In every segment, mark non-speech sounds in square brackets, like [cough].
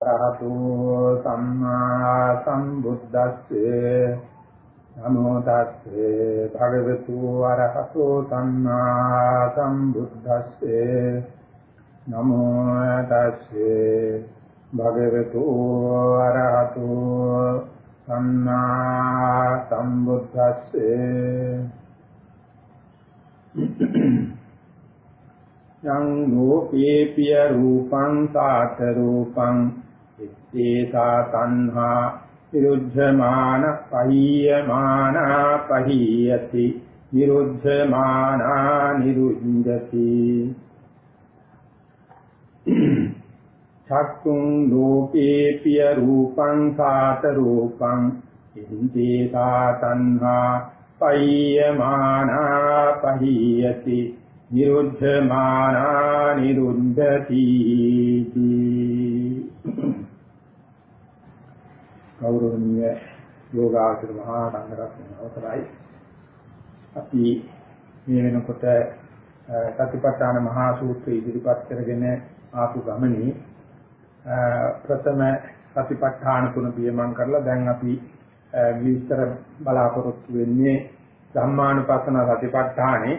රහතු සම්මා සම්බුද්දස්සේ නමෝ තස්සේ භගවතු අරහතෝ සම්මා සම්බුද්දස්සේ නමෝ තස්සේ භගවතු අරහතෝ සම්මා සම්බුද්දස්සේ. යං ලෝකේ පිය රූපං සාත රූපං ඉත්තේසා තණ්හා විරුද්ධමාන පහියමාන පහියති විරුද්ධමාන නිරුද්ධති චක්කුං ලෝකේ පිය රූපං සාත රූපං ඉත්තේසා තණ්හා පහියමාන පහියති නිරුද්ධමානා නිරුද්ධති ගෞරවනීය යෝගාචර මහා සංඝරත්නය අවසරයි. අපි මේ වෙනකොට සතිපට්ඨාන මහා සූත්‍රය ඉදිරිපත් කරගෙන ආපු ගමනේ ප්‍රථම සතිපට්ඨාන තුන පියමන් කරලා දැන් අපි විස්තර බලාපොරොත්තු වෙන්නේ ධම්මානුපස්සන සතිපට්ඨානේ.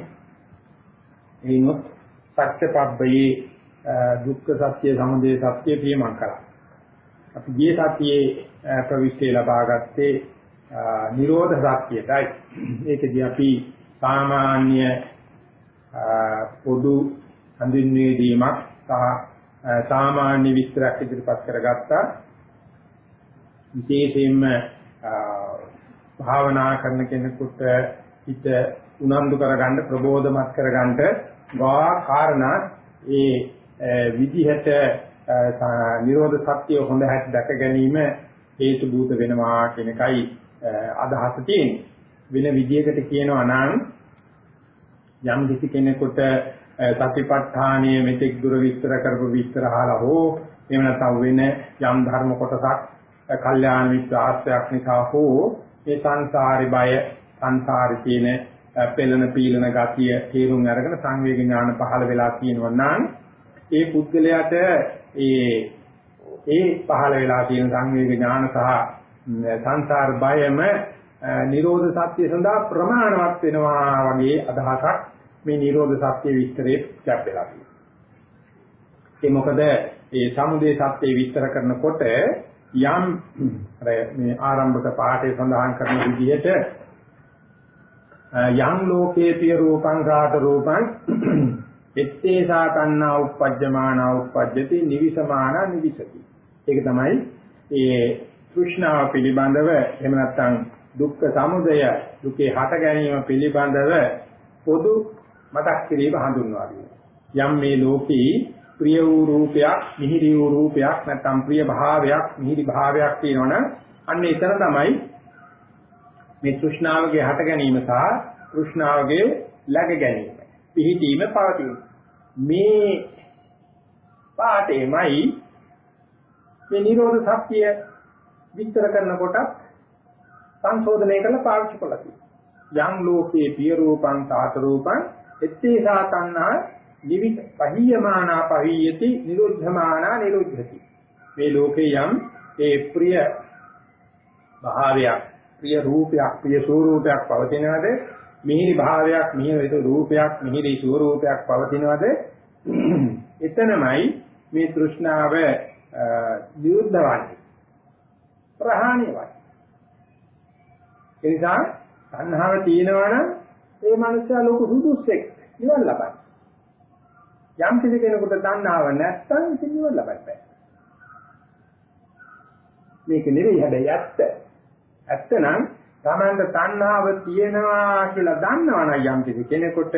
එිනුත් සත්‍යපබ්බයේ දුක්ඛ සත්‍ය සමුදය සත්‍ය පියමන් කරා. අපි ගිය සතියේ ප්‍රවිෂ්ඨය ලබා ගත්තේ නිරෝධ සත්‍යයටයි. ඒකදී අපි සාමාන්‍ය පොදු හඳුන්වී දීමක් සහ සාමාන්‍ය විස්තරයක් ඉදිරිපත් කරගත්තා. විශේෂයෙන්ම භාවනා කරන කෙනෙකුට හිත උනන්දු කරගන්න ප්‍රබෝධමත් කරගන්න වා කාරණා ඒ විදිහට නිරෝධ සත්‍ය හොඳ හැටි දැක ගැනීම හේතු භූත වෙනවා කියන එකයි අදහස තියෙන්නේ. වෙන විදියකට කියනවා නම් යම් කිසි කෙනෙකුට සතිපට්ඨානීය මෙතෙක් දුර විස්තර කරපු විස්තර අහලා හෝ එහෙම නැත්නම් වෙන යම් ධර්ම කොටසක් කල්යාණ මිත්‍ර ආශ්‍රයක් නිසා හෝ මේ සංසාරේ බය සංසාරේ තියෙන පෙළෙන පීලන ගතිය තේරුම් අරගෙන සංවේග ඥාන පහළ වෙලා තියෙනවා නම් ඒ පුද්ගලයාට ඒ ඒ පහළ වෙලා තියෙන සංවේග ඥාන සහ සංසාර බයම නිරෝධ සත්‍ය සඳහා ප්‍රමාණවත් වෙනවා වගේ අදහසක් මේ නිරෝධ සත්‍ය විස්තරේ කැපෙලා තියෙනවා. ඒ මොකද ඒ සමුදේ සත්‍ය විස්තර කරනකොට යම් මේ ආරම්භක පාඩේ සඳහන් කරන විදිහට යම් ලෝකේ පිය රූපං රාත රූපං එත්තේසා තණ්හා උප්පජ්ජමානා උප්පජ්ජති නිවිසමානා නිවිසති. ඒක තමයි ඒ තෘෂ්ණාව පිළිබඳව එහෙම නැත්නම් දුක්ඛ සමුදය දුකේ හට ගැනීම පිළිබඳව පොදු මතක් කිරීම හඳුන්වා යම් මේ ලෝකේ ප්‍රිය වූ රූපයක්, මිහිරි වූ රූපයක් නැත්නම් ප්‍රිය භාවයක්, මිහිරි භාවයක් තියෙනවනම් අන්න එතන තමයි මේ තෘෂ්ණාවගේ හට ගැනීම සහ තෘෂ්ණාවගේ läග ගැනීම. පිහිටීම පවතින. මේ පාඩේමයි මේ නිරෝධ සත්‍ය විස්තර කරනකොට සංශෝධනය කරලා පාවිච්චි කළා තියෙනවා. යම් ලෝකේ පිය රූපං තාත රූපං එත්තේසා තණ්හා නිවිත පහියමානා පහියති නිරුද්ධමානා නිරුද්ධති. මේ ලෝකේ යම් ඒ ප්‍රිය භාවයක් ප්‍රිය රූපයක් ප්‍රිය ස්වරූපයක් පවතිනවද මිහිරි භාවයක් මිහිරි රූපයක් මිහිරි ස්වරූපයක් පවතිනවද එතනමයි මේ තෘෂ්ණාව විරුද්ධ වන්නේ ප්‍රහාණය වන්නේ ඒ නිසා තණ්හාව තියෙනවනම් ඒ මනුස්සයා ලෝක සුදුස්සෙක් නිවන් ලබයි. යම් කිසි කෙනෙකුට තණ්හාව නැත්නම් ඉතින් නිවන් ලබන්න බෑ. මේක නෙවෙයි හැබැයි ඇත්ත. ඇත්ත නම් තමන්ට තණ්හාව තියෙනවා කියලා දන්නවනම් යම් කිසි කෙනෙකුට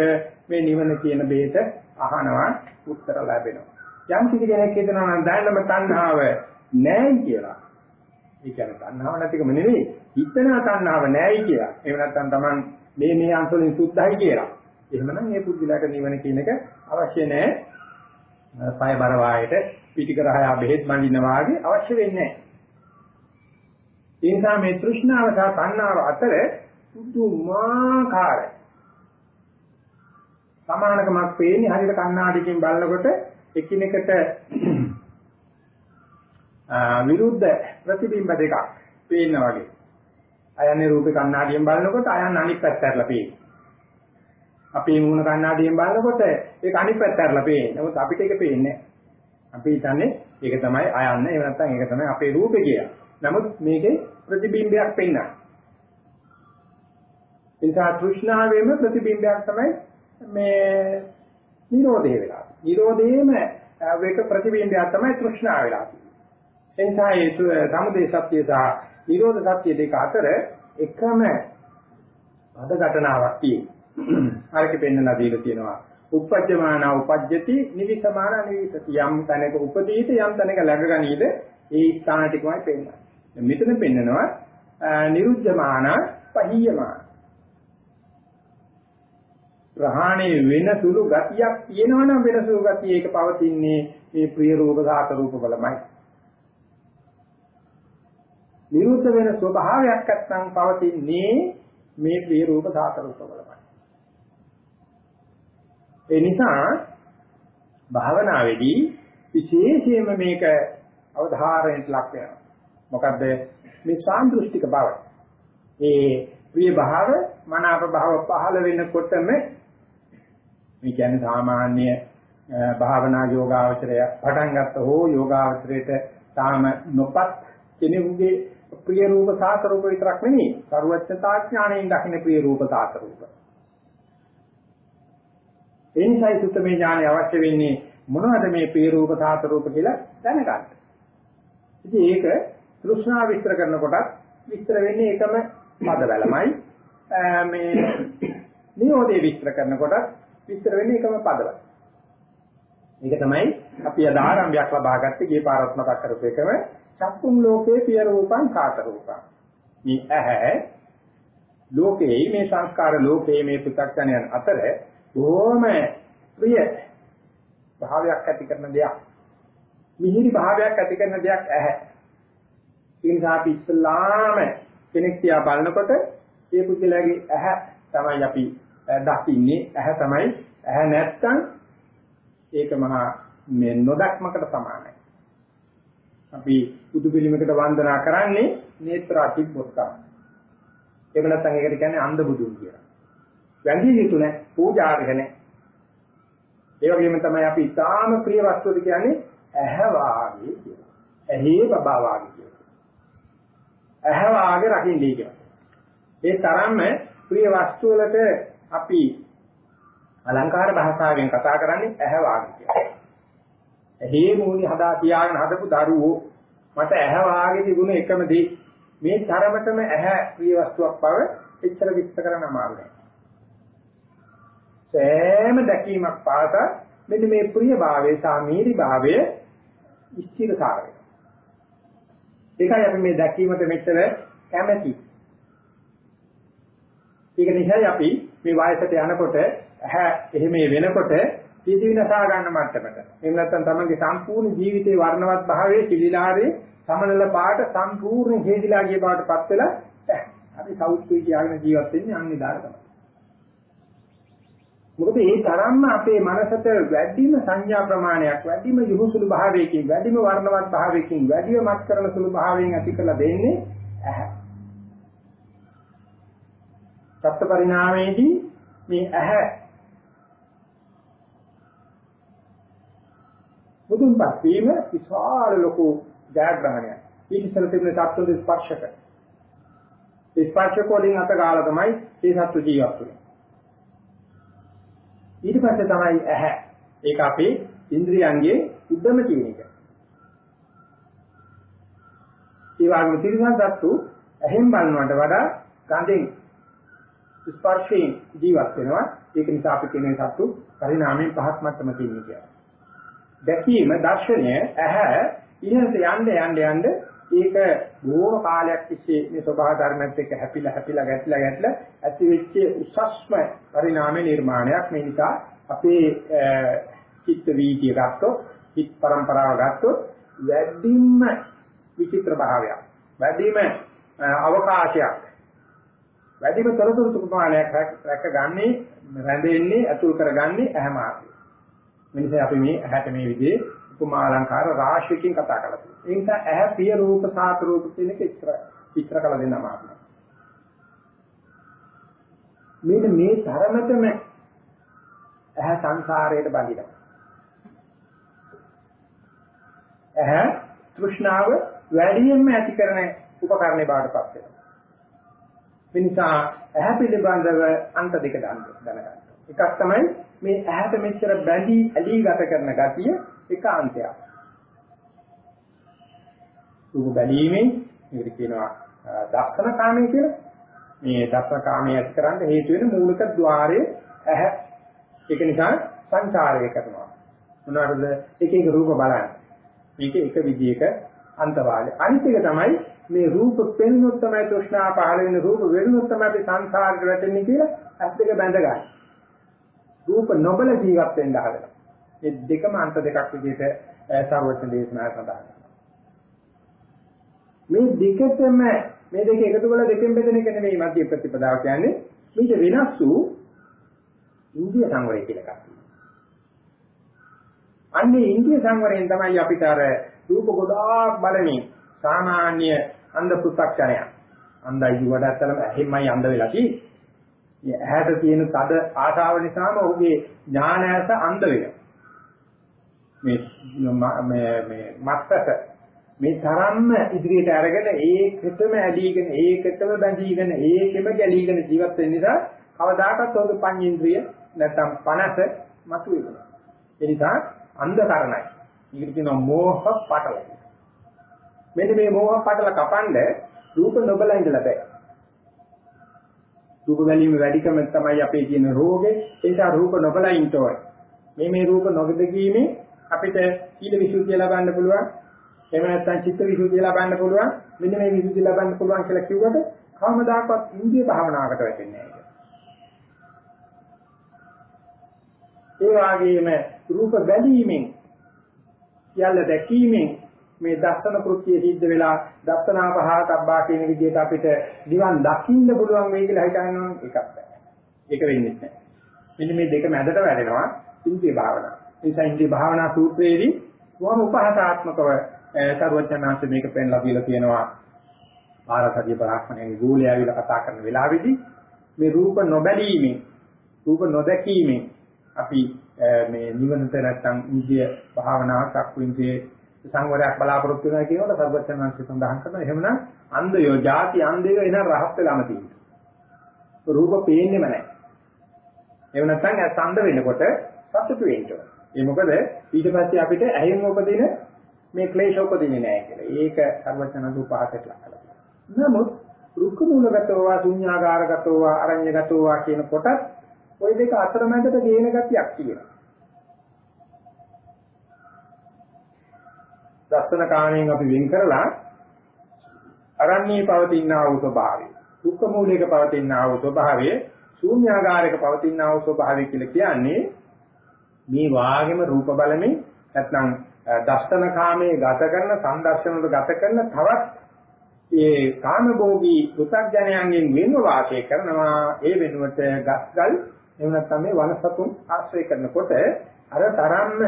මේ නිවන කියන බේත අහනවා උත්තර ලැබෙනවා. යම් කිසි කෙනෙක් හිතනවා නම් දැනම තණ්හාව නැහැ කියලා. ඒ කියන්නේ තණ්හාව නැතිකම නෙවෙයි. හිතනවා තණ්හාව නැහැයි කියලා. එහෙම නැත්නම් තමන් මේ මේ අංශවලින් සුද්ධයි කියලා. එහෙමනම් මේ පුදුලට නිවන කියන එක අවශ්‍ය නැහැ. පය බර වායට පිටිකරහය බෙහෙත් බඳින්න වාගේ අවශ්‍ය වෙන්නේ නැහැ. ඒ නිසා මේ තෘෂ්ණාව සහ තණ්හාව අතර පුදුමාකාරයි. සමානකමක් පේන්නේ හරියට කණ්ණාඩියකින් බලනකොට එකිනෙකට [clears throat] විරුද්ධ ප්‍රතිබිම්බ දෙකක් පේනවා වගේ. අයන්නේ රූපේ කණ්ණාඩියෙන් බලනකොට අයන් අනිත් පැත්ත ඇරලා පේනවා. අපේ මූණ කණ්ණාඩියෙන් බලනකොට ඒක අනිත් පැත්ත ඇරලා පේන්නේ. නමුත් අපිට ඒක පේන්නේ අපි හිතන්නේ ඒක තමයි අයන්න එහෙම නැත්නම් ඒක තමයි අපේ රූපේ කියලා. නමුත් මේකේ ප්‍රතිබිම්බයක් පෙන්වනවා. ඒ නිසා තෘෂ්ණාවෙම ප්‍රතිබිම්බයක් තමයි මේ නිරෝධය වෙලා. නිරෝධයේම වේක ප්‍රතිබිම්බයක් තමයි තෘෂ්ණාව වෙලා. ඒ නිසා ඒ සමුදේ සත්‍ය සහ නිරෝධ සත්‍ය දෙක අතර එකම පද ඝටනාවක් තියෙනවා. හරියට පෙන්නලා දීලා තියෙනවා. උපජ්ජමාන උපජ්ජති නිවිසමාන නිවිසති යම් තැනක උපදීත යම් තැනක läගගනීද ඒ ස්ථාන ටිකමයි පෙන්නන්නේ. මෙතන පෙන්නනවා නිරුද්ධමාන පහියමාන. ප්‍රහාණය වෙන සුළු ගතියක් තියෙනවනම් වෙන සුළු ගතිය ඒක පවතින්නේ මේ ප්‍රිය රූප සාත රූප බලමයි. නිරුද්ධ වෙන ස්වභාවයක් නැත්නම් පවතින්නේ මේ ප්‍රිය රූප සාත රූප බලමයි. ඒ නිසා භාවනාවේදී විශේෂයෙන්ම මේක අවධාරණයට ලක් වෙනවා. මොකද මේ සාන්දෘෂ්ටික බව. ඒ ප්‍රිය භාව, මනාප භාව පහළ වෙනකොටම මේ කියන්නේ සාමාන්‍ය භාවනා යෝගාවචරය පටන් ගත්ත හෝ යෝගාවචරයට තාම නොපත් කෙනෙකුගේ ප්‍රිය රූප සාත රූප විතරක් නෙමෙයි. සරුවච්චතා ඥාණයෙන් දකින්න ප්‍රිය රූප සාත රූප. ඒ නිසායි සුත්තමේ ඥානය අවශ්‍ය වෙන්නේ මොනවද මේ ප්‍රිය රූප සාත රූප කියලා දැනගන්න. ඉතින් ඒක තෘෂ්ණා විස්තර කරනකොටත් විස්තර වෙන්නේ එකම පදවලමයි. මේ නියෝදේ විස්තර කරනකොටත් විස්තර වෙන්නේ එකම පදවල. ඒක තමයි අපි අද ආරම්භයක් ලබා ගත්තේ ගේ පාරත් මතක් කරපු එකම චක්කුම් ලෝකේ පිය රූපං කාත රූපං. මේ ඇහැ ලෝකේ මේ සංස්කාර ලෝකේ මේ පෘථග්ජනයන් අතර බොහොම ප්‍රිය භාවයක් ඇති කරන දෙයක්. මිහිරි භාවයක් ඇති කරන දෙයක් ඇහැ. ඒ නිසා අපි ඉස්ලාම කෙනෙක් තියා බලනකොට ඒ පුද්ගලයාගේ ඇහැ තමයි අපි දකින්නේ. ඇහැ තමයි ඇහැ නැත්තම් ඒක මහා මේ නොදක්මකට සමානයි. අපි බුදු පිළිමයකට වන්දනා කරන්නේ නේත්‍රා තිබ්බොත් තමයි. ඒක නැත්තම් ඒකට කියන්නේ අන්ධ බුදුන් කියලා. වැඳිය යුතු නැහැ, පූජාර්හ නැහැ. ඒ වගේම තමයි අපි ඊටාම ප්‍රිය වස්තුවද කියන්නේ ඇහැ වාගේ කියලා. ඇහි බබා වාගේ කියලා. ඇහැ වාගේ රකින්නේ කියලා. ඒ තරම්ම ප්‍රිය වස්තු වලට අපි අලංකාර භාෂාවෙන් කතා කරන්නේ ඇහැ වාගේ කියලා. ඇහි මූණි හදා තියාගෙන හදපු දරුවෝ මට ඇහැ වාගේ තිබුණ එකම දේ මේ තරමටම ඇහැ ප්‍රිය වස්තුවක් බව එච්චර විස්තර කරන්න අමාරු නෑ. සෑම දැකීමක් පාස මෙන්න මේ ප්‍රිය භාවයේ සාමීරි භාවය ස්ථිර සාරය. ඒකයි අපි මේ දැකීමට මෙච්චර කැමැති. ඒක නිසායි අපි මේ වයසට යනකොට ඇහැ එහෙම වෙනකොට සියදි විනාශා ගන්න මට්ටමට. එහෙම නැත්නම් තමන්ගේ සම්පූර්ණ ජීවිතේ වර්ණවත් භාවයේ කිලිලාරේ සමනල පාට සම්පූර්ණ හේදිලා ගිය බවටපත් වෙලා අපි සෞත්තුයි කියලාගෙන ජීවත් වෙන්නේ අනිදාර තමයි. මොකද ඒ තරම්ම අපේ මනසට වැඩිම සංඥා ප්‍රමාණයක් වැඩිම යොහුසුළු භාවයකින් වැඩිම වර්ණවත් භාවයකින් වැඩිම මත් කරන සුළු භාවයෙන් ඇති කළ දෙන්නේ ඇහැ. සත්‍ය පරිණාමයේදී මේ ඇහැ මුදුන්පත් වීම විශාල ලොකු ජයග්‍රහණයක්. ඊට ඉස්සර තිබුණ සත්ත්ව ස්පර්ශක. ස්පර්ශක වලින් අත ගාලා තමයි මේ සත්ත්ව ජීවත් වෙන්නේ. ඊට පස්සේ තමයි ඇහැ. ඒක අපේ ඉන්ද්‍රියන්ගේ උද්දම තියෙන එක. ඒ වගේම තිරිසන් සත්තු ඇහෙන් බලනවට වඩා ගඳෙන් ස්පර්ශයෙන් ජීවත් වෙනවා. ඒක නිසා අපි කියන සත්තු පරිණාමයෙන් පහත් මට්ටම තියෙනවා කියලා. දැකීම දර්ශනය ඇහැ ඉහළට යන්න යන්න යන්න ඒක බොහෝ කාලයක් තිස්සේ මේ ස්වභාව ධර්මයත් එක්ක හැපිලා හැපිලා ගැටලා ගැටලා ඇති වෙච්ච උසස්ම පරිණාම නිර්මාණයක් මේ නිසා අපේ චිත්ත වීතිය ගත්තොත් චිත් પરම්පරාව ගත්තොත් වැඩිම විචිත්‍ර භාවයක් වැඩිම අවකාශයක් වැඩිම තොරතුරු ප්‍රමාණයක් රැකගන්නේ රැඳෙන්නේ අතුල් කරගන්නේ ඇහැ මාර්ගය. මේ නිසා අපි මේ ඇහැට මේ විදිහේ උපමා අලංකාර රාශියකින් කතා කරලා ඒ නිසා ඇහැ ප්‍රිය රූප සාත රූප කියන එක ඉතර ඉතර කළ දෙන්න අමාරුයි. මෙන්න මේ තරමටම ඇහැ සංසාරයට බඳිනවා. ඇහැ තෘෂ්ණාව වැඩියෙන්ම ඇති කරන උපකරණේ බාටපත් වෙනවා. මේ නිසා ඇහැ පිළිබඳව අන්ත දෙක දැනගන්න. එකක් තමයි මේ ඇහැට මෙච්චර බැඳී ඇලී ගත කරන ගතිය එක අන්තයක්. රූප බැලීමෙන් මේකට කියනවා දර්ශන කාමයේ කියලා. මේ දර්ශන කාමයේ ඇති කරන්න හේතු වෙන මූලික ద్వාරයේ ඇහැ. ඒක නිසා සංචාරය කරනවා. මොනවාද එක එක රූප බලන්න. මේක එක විදිහක අන්තවාලේ. අනිත් එක තමයි මේ රූප පෙන්වොත් තමයි තෘෂ්ණා පහළ වෙන රූප වෙනුනොත් තමයි අපි සංසාරයට වැටෙන්නේ කියලා ඇස් දෙක බැඳ ගන්න. රූප නොබල ජීවත් වෙන්න හදලා. මේ දෙකම අන්ත දෙකක් විදිහට සර්වඥ දේශනා සඳහන් මේ දෙකටම මේ දෙක එකතු කරලා දෙකෙන් බෙදෙන එක නෙමෙයි මධ්‍ය ප්‍රතිපදාව කියන්නේ. මේක වෙනස් වූ ඉන්දිය සංවරය කියලා එකක් තියෙනවා. අන්නේ ඉන්දිය සංවරයෙන් තමයි අපිට අර රූප ගොඩාක් බලමින් සාමාන්‍ය අන්ධ පු탁ඥය. අන්ධයි වඩාත්තලම ඇහිමයි අන්ධ වෙලා තියෙන්නේ. මේ ඇහැට තියෙන තද ආශාව නිසාම ඔහුගේ ඥානයස අන්ධ වෙනවා. මේ මේ මේ මත්තක මේ තරම්ම ඉදිරියට අරගෙන ඒකෙතම ඇදීගෙන ඒකෙතම බැඳීගෙන ඒකෙම ගැලීගෙන ජීවත් වෙන නිසා කවදාකවත් ඔහුගේ පඤ්චේන්ද්‍රිය නැත්තම් පනස මතුවෙනවා. ඒ නිසා අන්ධකරණයි. ඊකට කියනවා මෝහ පටල. මෙන්න මේ මෝහ පටල කපන්න රූප නොබල ඉඳලා බෑ. රූප බැලීම වැඩිකම තමයි අපේ තියෙන රෝගේ. ඒ නිසා රූප නොබල ඉන්න ඕනේ. මේ මේ රූප නොදකීමේ අපිට සීල විසුද්ධිය ලබන්න පුළුවන්. එහෙම නැත්නම් චිත්ත විසුද්ධිය ලබන්න පුළුවන්. මෙන්න මේ විසුද්ධිය ලබන්න පුළුවන් කියලා කිව්වට කවමදාකවත් ඉන්දිය භාවනාවකට වැටෙන්නේ නැහැ. ඒ වගේම රූප බැලීමෙන් සියල්ල දැකීමෙන් මේ දර්ශන කෘත්‍යය සිද්ධ වෙලා දත්තනාපහාතබ්බා කියන විදිහට අපිට නිවන් දකින්න පුළුවන් වෙයි කියලා හිතනවා ඒකත් බෑ. ඒක වෙන්නේ නැහැ. මෙන්න මේ දෙක මැදට වැඩෙනවා ඉන්ද්‍රිය භාවනාව. ඒ නිසා ඉන්ද්‍රිය භාවනා සූත්‍රයේදී කොහොම උපහාසාත්මකව සර්වඥාන්සේ මේක පෙන්ලා දීලා තියෙනවා. ආරසදී බ්‍රාහ්මණයගේ ගෝලයේ ආවිලා කතා කරන වෙලාවේදී මේ රූප නොබැලීමෙන් රූප නොදැකීමෙන් අපි මේ නිවනට නැත්තම් ඉන්ද්‍රිය භාවනාව චක්කුන්සේ සංවරයක් බලාපොරොත්තු වෙනවා කියනකොට සර්වඥාන්සේ සඳහන් කරනවා එහෙමනම් අන්ධයෝ ಜಾති අන්ධයෝ එන රහත් වෙලාම තියෙනවා. රූප පේන්නේම නැහැ. එහෙම නැත්නම් අසන්ද වෙනකොට සතුටු වෙනවා. ඒ මොකද ඊට පස්සේ අපිට ඇහෙන් උපදින මේ ක්ලේශ උපදින්නේ නැහැ කියලා. ඒක සර්වඥාන්තු උපහාසයට ලක් කරලා. නමුත් රුක්ක මූලගතව ශුන්‍යාකාරගතව අරඤ්‍යගතව කියන කොටත් ওই දෙක අතරමැදට ගේන ගතියක් තියෙනවා. දර්ශන කාණයෙන් අපි වෙන් කරලා අරණ්‍යයේ පවතිනා වූ ස්වභාවය, දුක්ඛ මූලයක පවතිනා වූ ස්වභාවය, ශූන්‍යාකාරයක පවතිනා වූ ස්වභාවය කියලා කියන්නේ මේ වාගෙම රූප බලමින් නැත්නම් දර්ශන කාමයේ ගත කරන සංදර්ශනවල ගත කරන තවත් ඒ කාමභෝගී පු탁ජනයන්ගෙන් වෙන්ව වාසය කරනවා. ඒ වෙනුවට ගස්ගල් එහෙම නැත්නම් මේ වනසතුන් ආශ්‍රය කරනකොට අර තරම්ම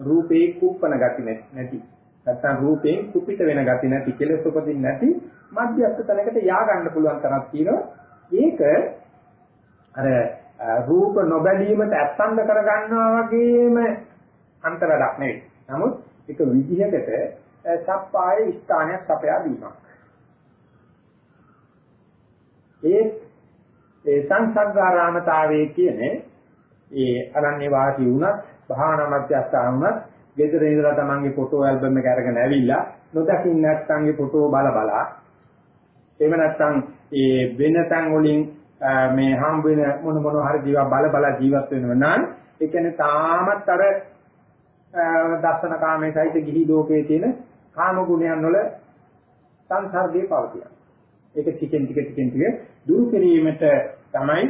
රූපේ කුප්පන ගති නැති. නැත්නම් රූපයෙන් කුපිත වෙන ගති නැති කෙලෙස් උපදින්න නැති මධ්‍යස්ථ තැනකට යා ගන්න පුළුවන් තරක් තියෙනවා. ඒක අර රූප නොබැලීමට අත්සන්න කර ගන්නවා වගේම අන්ත වැඩක් නෙවෙයි. නමුත් ඒක විදිහකට සප්පාය ස්ථානයක් සපයා දීමක්. ඒ ඒ සංසග්ගාරාමතාවයේ කියන්නේ ඒ අරණ්‍ය වාසී වුණත් භාවනා මධ්‍යස්ථාන වුණත් ගෙදර ඉඳලා තමන්ගේ ෆොටෝ ඇල්බම් එක අරගෙන ඇවිල්ලා නොදකින් නැත්නම්ගේ ෆොටෝ බල බලා එහෙම නැත්නම් ඒ වෙන තැන් වලින් මේ හම් වෙන මොන මොන හරි ජීව බල බල ජීවත් වෙනව නම් ඒ කියන්නේ තාමත් අර දර්ශන කාමයේ සහිත ගිහි ලෝකයේ තියෙන කාම ගුණයන් වල සංසර්ගයේ පවතින. ඒක ටිකෙන් ටික ටිකෙන් ටික දුරු කිරීමට තමයි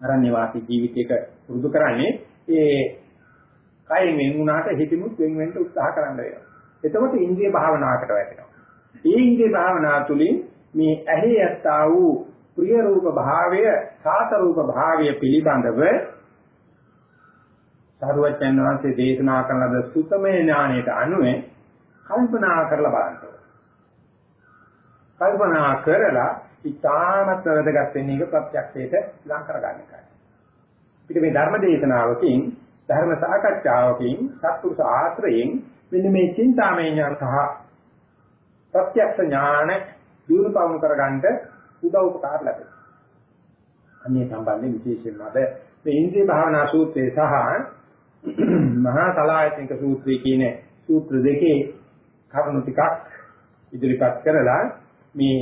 අරණ්‍ය වාසී ජීවිතයක පුරුදු කරන්නේ ඒ කයෙන් වෙන් වුණාට හිතමුත් වෙන් වෙන්න උත්සාහ කරන්න වෙනවා. එතකොට ඉන්ද්‍රිය භාවනාවකට වැටෙනවා. ඒ ඉන්ද්‍රිය භාවනාව තුළින් මේ ඇහි යත්තා වූ ප්‍රිය රූප භාවය, සාත රූප භාවය පිළිබඳව සරුවචන් වහන්සේ දේශනා කරන ලද සුතමේ ඥානයට අනුව කල්පනා කරලා බලන්න ඕනේ. කල්පනා කරලා ඉතාමත් වැදගත් වෙන්නේ ඒක ප්‍රත්‍යක්ෂයට ලං කරගන්න එකයි. පිට මේ ධර්ම දේශනාවකින් ධර්ම සාකච්ඡාවකින් සත්පුරුෂ ආශ්‍රයෙන් මෙන්න මේ චින්තාමය ඥාන සහ ප්‍රත්‍යක්ෂ ඥාන දිනු පවුණු කරගන්න උදව් උපකාර ලැබෙනවා. අනේ සම්බන්ධයෙන් විශේෂයෙන්ම අද මේ ඉන්ද්‍රිය භාවනා සූත්‍රයේ සහ මහා සලායතනික සූත්‍රයේ කියන සූත්‍ර දෙකේ කරුණු ටිකක් ඉදිරිපත් කරලා මේ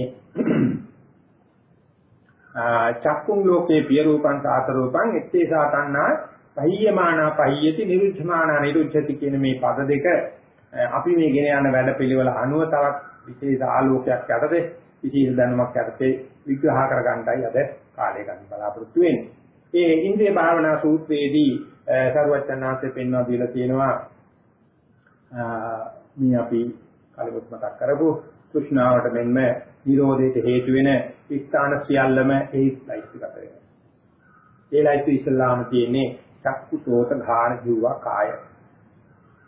චක්කුම් ලෝකේ පිය රූපං සාත රූපං එත්තේ සාතන්නා පහියමානා පහියති නිරුද්ධමානා නිරුද්ධති කියන මේ පද දෙක අපි මේ ගෙන යන වැඩපිළිවෙල අනුව තවත් විශේෂ ආලෝකයක් යටතේ විශේෂ දැනුමක් යටතේ විග්‍රහ කරගන්නයි අද කාලය ගන්න බලාපොරොත්තු වෙන්නේ. ඒ ඉන්ද්‍රිය භාවනා සූත්‍රයේදී සරුවචනාංශයෙන් පෙන්වා දීලා තියෙනවා මේ අපි කලිමුත් මතක් කරපු තෘෂ්ණාවට මෙන්ම නිරෝධයට හේතු වෙන ස්ථාන සියල්ලම ඒ ලයිස්ට් එකට වෙනවා. ඒ ලයිස්ට් ඉස්ලාම තියෙන්නේ චක්කු සෝත ධාන ජීව කාය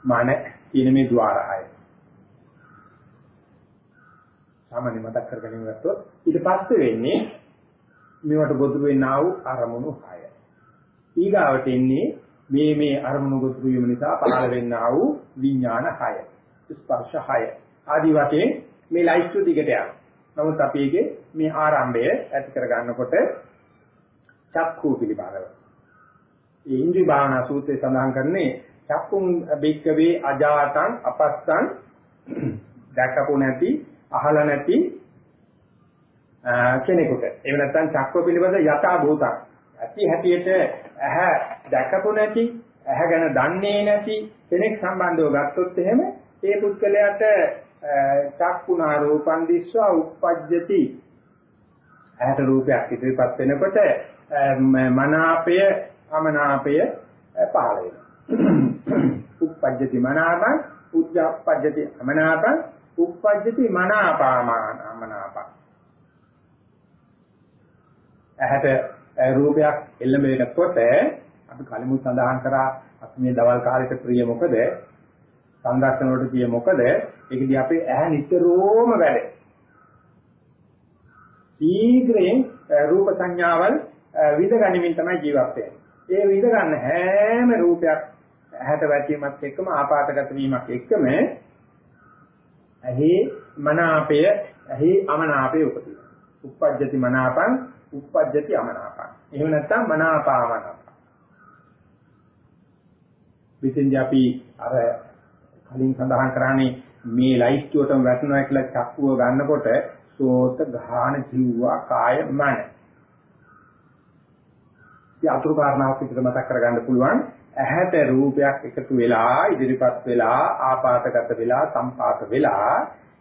මන කියන මේ ద్వාරය. සාමාන්‍ය මතක් කරගෙන ඉවරතොත් ඊට පස්සේ වෙන්නේ මේවට ගොදුරු වෙන්නා වූ අරමුණු හය. ඊගාවට එන්නේ මේ මේ අරමුණු ගොදුරු වීම නිසා පහළ වෙන්නා වූ විඥාන හය. ස්පර්ශ හය. ආදි වශයෙන් මේ ලයිස්තු දිගට යනවා. නමුත් අපි ඒකේ මේ ආරම්භය ඇති කර ගන්නකොට චක්ඛු පිළිබඳව. ඒ ඉන්ද්‍රිය භාවනා සූත්‍රයේ සඳහන් කරන්නේ චක්කුම් බික්කවේ අජාතං අපස්සං දැකපු නැති අහලා නැති කෙනෙකුට. එහෙම නැත්නම් චක්ක පිළිබඳ යථා භූතක්. ඇති හැටියට ඇහැ දැකපු නැති, ඇහැ ගැන දන්නේ නැති කෙනෙක් සම්බන්ධව ගත්තොත් එහෙම ඒ පුද්ගලයාට චක්කුණා රූපං දිස්වා uppajjati. ඇහැට රූපයක් ඉදිරිපත් වෙනකොට මනාපය අමනාපය පහළ වෙනවා. [clears throat] uppajjati මනාපං උද්දප්පජ්ජති අමනාපං uppajjati මනාපාමාන අමනාපං. ඇහැට රූපයක් එල්ලම වෙනකොට අපි කලිමුත් සඳහන් කරා අපි මේ දවල් කාලේට ප්‍රිය මොකද? සංදර්ශන වලට කිය මොකද ඒකදී අපේ ඇහැ නිතරම වැඩ ශීඝ්‍රයෙන් රූප සංඥාවල් විඳ ගනිමින් තමයි ජීවත් වෙන්නේ. ඒ විඳ ගන්න හැම රූපයක් ඇහැට වැටීමත් එක්කම ආපාතගත වීමක් එක්කම ඇහි මනාපය ඇහි අමනාපය උපදිනවා. උප්පජ්ජති මනාපං උප්පජ්ජති අමනාපං. එහෙම නැත්නම් මනාපාමනාපං. විසින්දී අපි අර කලින් සඳහන් කරන්නේ මේ ලයිස්ට්ුවටම වැටෙනවා කියලා චක්කුව ගන්නකොට සෝත ගාන ජීවා කාය මන. ඉතින් අතුරු කාරණාවක් විතර මතක් කරගන්න පුළුවන් ඇහැට රූපයක් එකතු වෙලා ඉදිරිපත් වෙලා ආපාතගත වෙලා සම්පාත වෙලා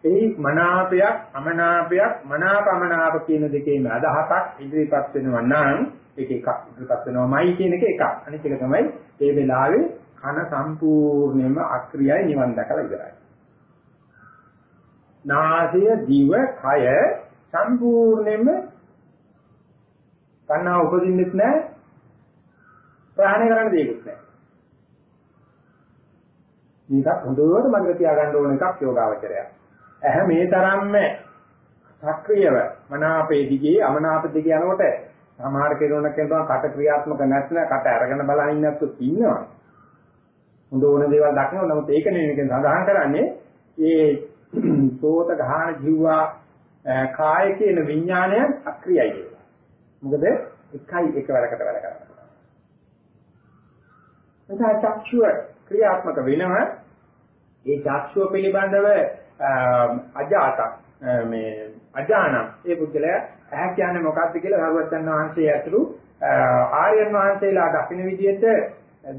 එහි මනාපයක් අමනාපයක් මනාපමනාප කියන දෙකේම අදහසක් ඉදිරිපත් වෙනවා නම් ඒක එකක් ඉදිරිපත් වෙනවමයි කියන එක එකක් අනිත් එක තමයි ඒ වෙලාවේ කන සම්පූර්ණයෙන්ම අක්‍රියයි නිවන් දැකලා ඉවරයි නාසය දිව කය සම්පූර්ණයෙන්ම කන්නා උපදින්නෙත් නැහැ ප්‍රහාණය කරන්න දෙයක්වත් නැහැ මේක හොඳට මතක තියාගන්න ඕන එකක් යෝගාවචරය. ඇහැ මේ තරම්ම සක්‍රියව මනාපේ දිගේ අමනාප දිගේ යනකොට සමහර කෙනෙකුට කියනවා කට ක්‍රියාත්මක නැත්නම් කට අරගෙන බලන ඉන්නත් ඉන්නවා. හොඳ ඕන දේවල් දකිනවා නමුත් ඒක නෙවෙයි මේකෙන් සඳහන් කරන්නේ ඒ [clears throat] සෝත ගහන ජීවා කාය කියන විඥානය අක්‍රියයි කියලා. මොකද එකයි එකවරකට වැඩ කරනවා. එතන චක්ෂුව ක්‍රියාත්මක වෙනවා ඒ චක්ෂුව පිළිබඳව අජාතක් මේ අජාන ඒ පුද්ගලයා ඇහැ කියන්නේ මොකක්ද කියලා භගවත්යන් වහන්සේ ඇතුළු ආර්යයන් වහන්සේලා දකින්න විදිහට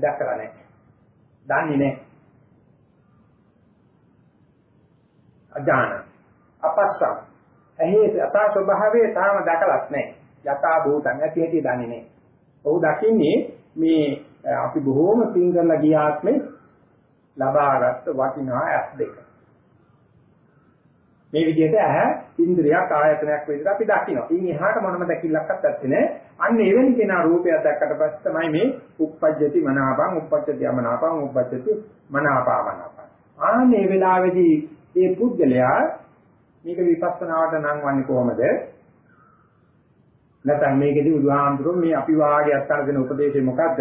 දැකලා නැහැ. දන්නේ නැහැ. අජාන අපස්ස ඇහි යථා ස්වභාවය තාම දැකලත් නැහැ. යථා භූතං ඇති ඇති දන්නේ නැහැ. ඔහු දකින්නේ මේ අපි බොහෝම පින් කරලා ගිය ආත්මේ ලබාගත් වටිනා ඇස් දෙක. මේ විදිහට ඇහැ ඉන්ද්‍රියක් ආයතනයක් විදිහට අපි දකිනවා. ඉන් එහාට මොනම දැකිල්ලක්වත් නැත්තේ නේ. අන්න එවැනි කෙනා රූපයක් දැක්කට පස්සේ තමයි මේ uppajjati මනාපං uppajjati අමනාපං uppajjati මනාපාමනාපං. ආනේ වෙලාවේදී මේ පුද්ගලයා මේක විපස්සනාවට නම් වන්නේ කොහොමද? නැත්නම් මේකෙදි බුදුහාමුදුරුවෝ මේ අපි වාගේ අත්තර දෙන උපදේශය මොකද්ද?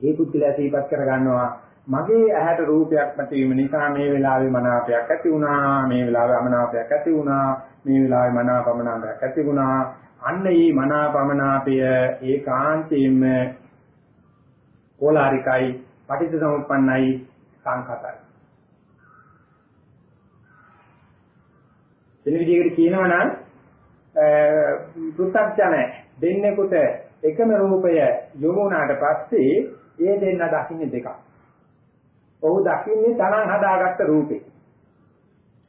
ඒ පුද්ගලයා සිහිපත් කර ගන්නවා මගේ ඇහැට රූපයක් නැතිවීම නිසා මේ වෙලාවේ මනාපයක් ඇති වුණා මේ වෙලාවේ අමනාපයක් ඇති වුණා මේ වෙලාවේ මනාපමනාපයක් ඇති වුණා අන්න ඒ මනාපමනාපය ඒකාන්තයෙන්ම ඕලාරිකයි පටිච්චසමුප්පන්නයි සංකතයි වෙන විදිහකට කියනවා නම් පෘථග්ජන දෙන්නෙකුට එකම රූපය යොමු වුණාට පස්සේ ඒ දෙන්න දකින්නේ දෙකක්. ඔහු දකින්නේ Taman හදාගත්ත රූපේ.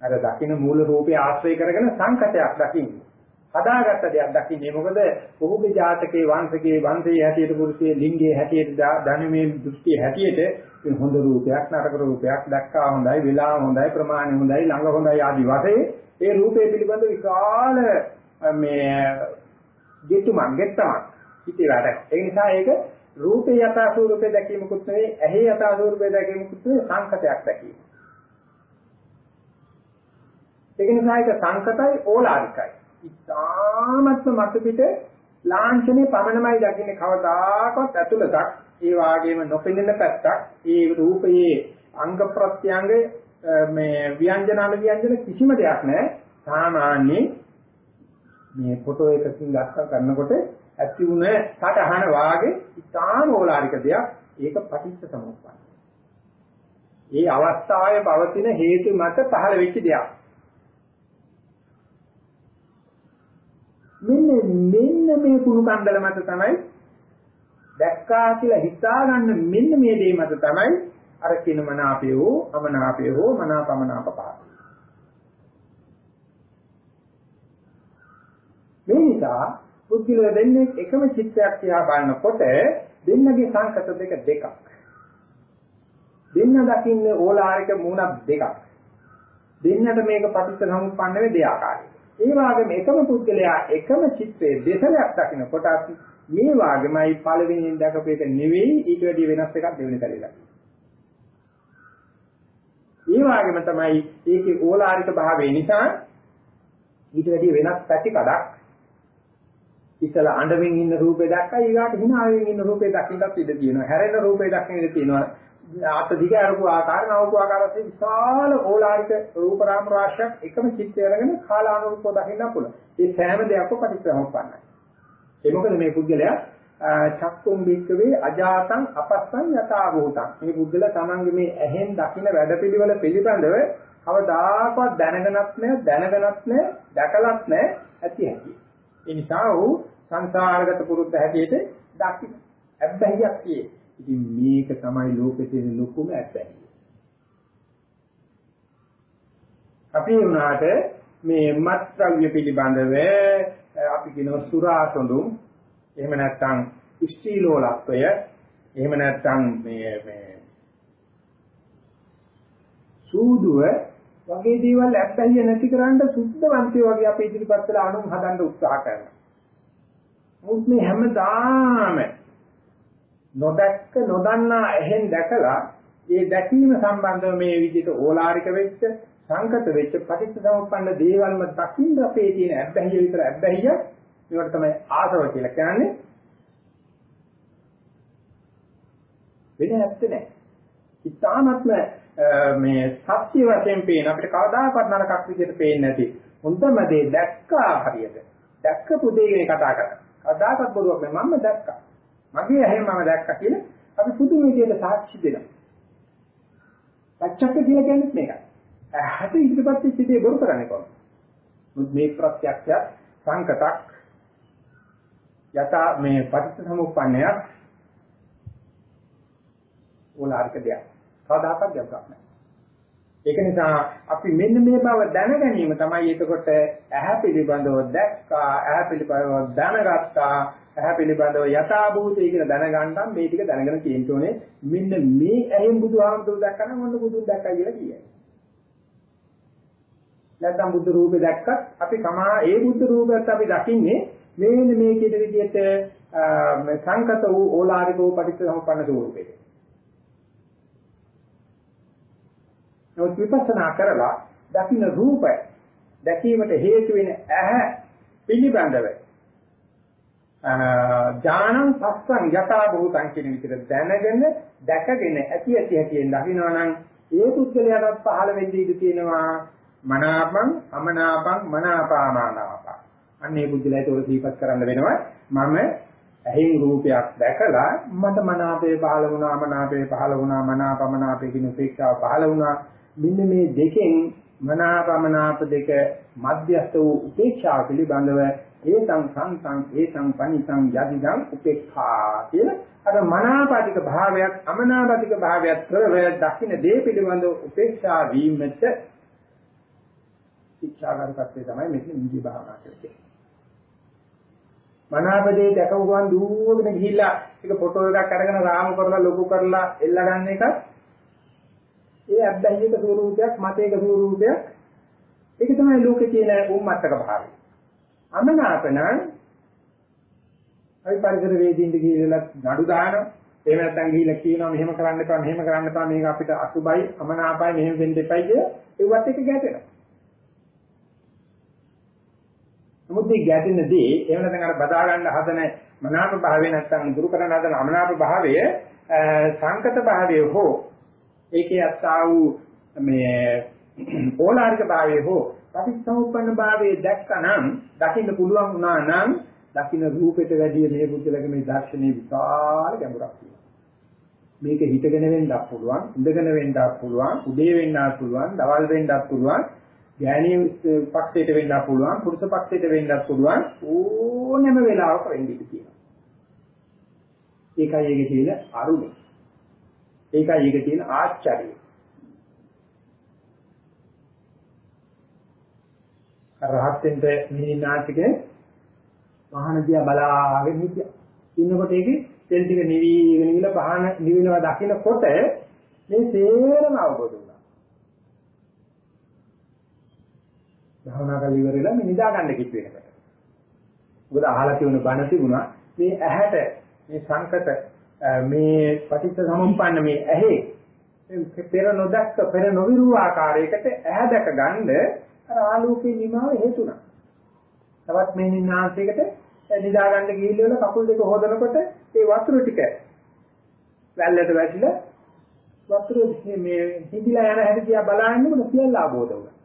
අර දකින්න මූල රූපේ ආශ්‍රය කරගෙන සංකතයක් දකින්නේ. හදාගත්ත දෙයක් දකින්නේ මොකද ඔහුගේ ජාතකයේ වංශකයේ වංශයේ හැටියට පුරුෂයේ ලිංගයේ හැටියට ධර්මයේ දෘෂ්ටියේ හැටියට හොඳ රූපයක් නරක රූපයක් දැක්කා හොඳයි වෙලා හොඳයි ප්‍රමාණය හොඳයි ළඟ හොඳයි ආදි වශයෙන් ඒ රූපය පිළිබඳ විශාල මේ ගෙතුමක් ගෙත්තමක් හිතේ වැඩ. ඒ නිසා ඒක රූපේ යථා ස්වරූපේ දැකීමකුත් නෙවෙයි ඇහි යථා ස්වරූපේ දැකීමකුත් නෙවෙයි සංකතයක් දැකීම. ඒක නිසා ඒක සංකතයි ඕලාරිකයි. ඉතාමත්ම මත පිට ලාංඡනේ පමණමයි දකින්නේ කවදාකවත් ඇතුළතක් ඒ වාගේම නොපෙනෙන පැත්තක් ඒ රූපයේ අංග ප්‍රත්‍යංග මේ ව්‍යංජනාල ව්‍යංජන කිසිම දෙයක් නැහැ සාමාන්‍ය මේ ෆොටෝ එකකින් ගත්තා කරනකොට ඇති වුණ සටහන වාගේ ඉතාම ඕලාරික දෙයක් ඒක පටිච්ච සමුප්පන්න. ඒ අවස්ථාවේ පවතින හේතු මත පහළ වෙච්ච දෙයක්. මෙන්න මෙන්න මේ කුණු කන්දල මත තමයි දැක්කා කියලා හිතා ගන්න මෙන්න මේ දේ මත තමයි අර කින මනාපය හෝ අමනාපය හෝ මනාපමනාප පහළ. මේ නිසා පුද්ගලයා දෙන්නේ එකම චිත්තයක් තියා බලනකොට දෙන්නගේ සංකත දෙක දෙකක්. දෙන්න දකින්නේ ඕලාරික මූණක් දෙකක්. දෙන්නට මේක පටිච්චසමුප්පන්න වේ දෙආකාරයි. ඒ වගේම එකම පුද්ගලයා එකම චිත්තයේ දෙසලක් දකින්නකොට මේ වාගේමයි පළවෙනියෙන් දැකපු එක නෙවෙයි ඊට වැඩි වෙනස් එකක් දෙවෙනි සැරේ ඒ වගේම තමයි ඒකේ ඕලාරික භාවය නිසා ඊට වැඩි වෙනස් පැතිකඩක් ඉතලා අඬමින් ඉන්න රූපේ දැක්කා ඊගාට hinaවෙන් ඉන්න රූපේ දකින්නත් ඉඩ තියෙනවා. හැරෙන රූපේ දකින්න ඉඩ තියෙනවා. අත දිග අරපු ආකාර නවපු ආකාරයෙන් විශාල ඕලාරික රූප රාම රාශියක් එකම චිත්තය අරගෙන කාලානුරූපව දකින්න පුළුවන් ඒ සෑම දෙයක්ම පටිච්චසමුප්පන්නයි ඒ මොකද මේ පුද්ගලයා චක්කුම් බික්කවේ අජාතං අපස්සං යථා භූතං මේ පුද්ගලයා තමන්ගේ මේ ඇහෙන් දකින්න වැඩපිළිවෙල පිළිබඳව කවදාකවත් දැනගනත් නැහැ දැනගනත් නැහැ දැකලත් නැහැ ඇති හැටි ඒ නිසා ඔහු සංසාරගත පුරුද්ද හැටියට දකින්න. ඇබ්බැහියක් tie. ඉතින් මේක තමයි ලෝකේ තියෙන ලොකුම ඇබ්බැහිය. අපි උනාට මේ මත්ද්‍රව්‍ය පිළිබඳව අපි කියනවා සුරාසොඳුම් එහෙම නැත්නම් ස්ත්‍රීලෝලත්වය එහෙම නැත්නම් මේ මේ සූදුව වගේ දේවල් ඇත්තහිය නැති කරන්න සුද්ධවන්තයෝ වගේ අපි ඉදිරිපත් කළ අනුන් හදන්න උත්සාහ කරනවා. මුත් මේ හැමදාම නොදැක්ක නොදන්නා එහෙන් දැකලා ඒ දැකීම සම්බන්ධව මේ විදිහට ඕලාරික වෙච්ච සංකත වෙච්ච පටිච්චසමුප්පන්න දේවල්ම දකින්න අපේ තියෙන ඇබ්බැහිය විතර ඇබ්බැහිය ඒකට තමයි ආසව කියලා කියන්නේ. වෙන ඇත්ත නැහැ. ඉතාමත්ම මේ සත්‍ය වශයෙන් පේන අපිට කවදාකවත් නරකක් විදිහට පේන්නේ නැති හොඳම දේ දැක්කා හරියට. දැක්කපු දේ ගැන කතා කරා කවදාකවත් බොරුවක් නෑ. මම දැක්කා. මගේ ඇහෙන් මම දැක්කා කියලා අපි පුදු විදිහට සාක්ෂි දෙනවා. සත්‍යක කියලා කියන්නේ මේකයි. ඇහැට ඉදිරිපත් වෙච්ච දේ බොරු කරන්නේ කොහොමද? මේ ප්‍රත්‍යක්ෂ සංකතක්. යත මේ පටිච්චසමුප්පන්නයක් ඕලාරික දෙයක්. කවදාකවත් ගැඹුරක් නැහැ. ඒක නිසා අපි මෙන්න මේ බව දැන ගැනීම තමයි එතකොට ඇහැ පිළිබඳව දැක්කා, ඇහැ පිළිබඳව දැනගත්තා, ඇහැ පිළිබඳව යථාභූතය කියලා දැනගන්නම් මේ ටික දැනගෙන තියෙන්න ඕනේ. මෙන්න මේ ඇහෙන් බුදුහාමුදුරු දැක්කම මොන බුදුන් දැක්කයි කියලා කියයි. නැත්නම් බුදු රූපේ දැක්කත් අපි කමා ඒ බුදු රූපයත් අපි දකින්නේ මේන මේ කියන විදිහට සංකත වූ ඕලාරික වූ පටිච්ච සමුප්පන්න ස්වරූපයක. නමුත් විපස්සනා කරලා දකින්න රූප දැකීමට හේතු වෙන ඇහැ පිළිබඳව ඥානං පස්සං යථා භූතං කියන විදිහට දැනගෙන දැකගෙන ඇති ඇති ඇතිෙන් දකිනවා නම් ඒ පුද්ගලයාට පහළ වෙන්නේ ඉඳී තියෙනවා මනාපං අමනාපං මනාපාමානාපං. අන්නේ පුද්ගලයාට ඔය දීපත් කරන්න වෙනවා. මම ඇහෙන් රූපයක් දැකලා මට මනාපේ පහළ වුණා මනාපේ පහළ වුණා මනාපමනාපේ කියන උපේක්ෂාව පහළ වුණා. මෙන්න මේ දෙකෙන් මනාපමනාප දෙක මධ්‍යස්ත වූ උපේක්ෂාව පිළිබඳව ඒතං සංතං ඒතං පනිතං යදිදං උපේක්ඛා කියලා අර මනාපාතික භාවයක් අමනාපාතික භාවයක් කරව දකින්න දේ පිළිබඳව උපේක්ෂා වීමට ශික්ෂාගාරකත්වයේ තමයි මෙතන ඉන්දිය භාවනා කරන්නේ. මනාපදේ දැකවුවන් දුවගෙන ගිහිල්ලා ඒක ෆොටෝ එකක් අරගෙන රාමු කරලා ලොකු කරලා එල්ල ගන්න එක ඒ අබ්බැහියක ස්වරූපයක් මතයක ස්වරූපයක් ඒක තමයි ලෝකේ තියෙන උම්මත්තක භාවය. අමනාපනම් අපි පරිසර වේදින්ද ගිහිල්ලා නඩු දානවා. එහෙම නැත්නම් ගිහිල්ලා කියනවා මෙහෙම කරන්න එපා මෙහෙම කරන්න එපා. මේක අපිට අසුබයි අමනාපයි මෙහෙම වෙන්න එපයි කිය ඒවත් එක ගැටෙනවා. නමුත් මේ ගැටෙන දේ එහෙම නැත්නම් අර බදා ගන්න හදන මනාප භාවය නැත්නම් දුරු කරන්න හදන අමනාප භාවය සංකත භාවය හෝ ඒකේ අත්තා වූ මේ ඕලාරික භාවය හෝ පටිච්චසමුප්පන්න භාවයේ දැක්කනම් දකින්න පුළුවන් වුණා නම් දකින්න රූපෙට වැඩිය මේ බුද්ධලගේ මේ දර්ශනයේ විශාල ගැඹුරක් තියෙනවා. මේක හිතගෙන වෙන්නත් පුළුවන්, ඉඳගෙන වෙන්නත් පුළුවන්, උදේ වෙන්නත් පුළුවන්, දවල් වෙන්නත් පුළුවන්, ගෑණී පක්ෂයට වෙන්නත් පුළුවන්, පුරුෂ පක්ෂයට වෙන්නත් පුළුවන් ඕනෑම වෙලාවක වෙන්න ඉඩ තියෙනවා. ඒකයි ඒකේ තියෙන අරුම. ඒකයි ඒකේ තියෙන ආශ්චර්යය. රහත් වෙන්න මිනිනාටිකේ මහාන දිහා බලාගෙන හිටියා. ඉන්නකොට ඒකේ තෙල් ටික නිවිගෙන ගිහලා පහන නිවිනවා දකින්නකොට මේ සේරම අවබෝධ වුණා. භාවනා කරලා ඉවරලා මේ නිදා ගන්න කිව්ව වෙනකට. මොකද අහලා තියුණු බණ තිබුණා මේ ඇහැට මේ සංකත මේ පටිච්ච සමුප්පන්න මේ ඇහි පෙර නොදක්ක පෙර නොවිරු ආකාරයකට ඇහැ දැක ගන්න අර ආලෝකේ නිමාව හේතුණා. තවත් මේ නින්නාංශයකට නිදා ගන්න ගිහිල්ලා කකුල් දෙක හොදනකොට ඒ වතුර ටික වැල්ලට වැටිලා වතුර මේ හිඳිලා යන හැටි දිහා බලන්නකොට සියල්ල ආબોධ වුණා.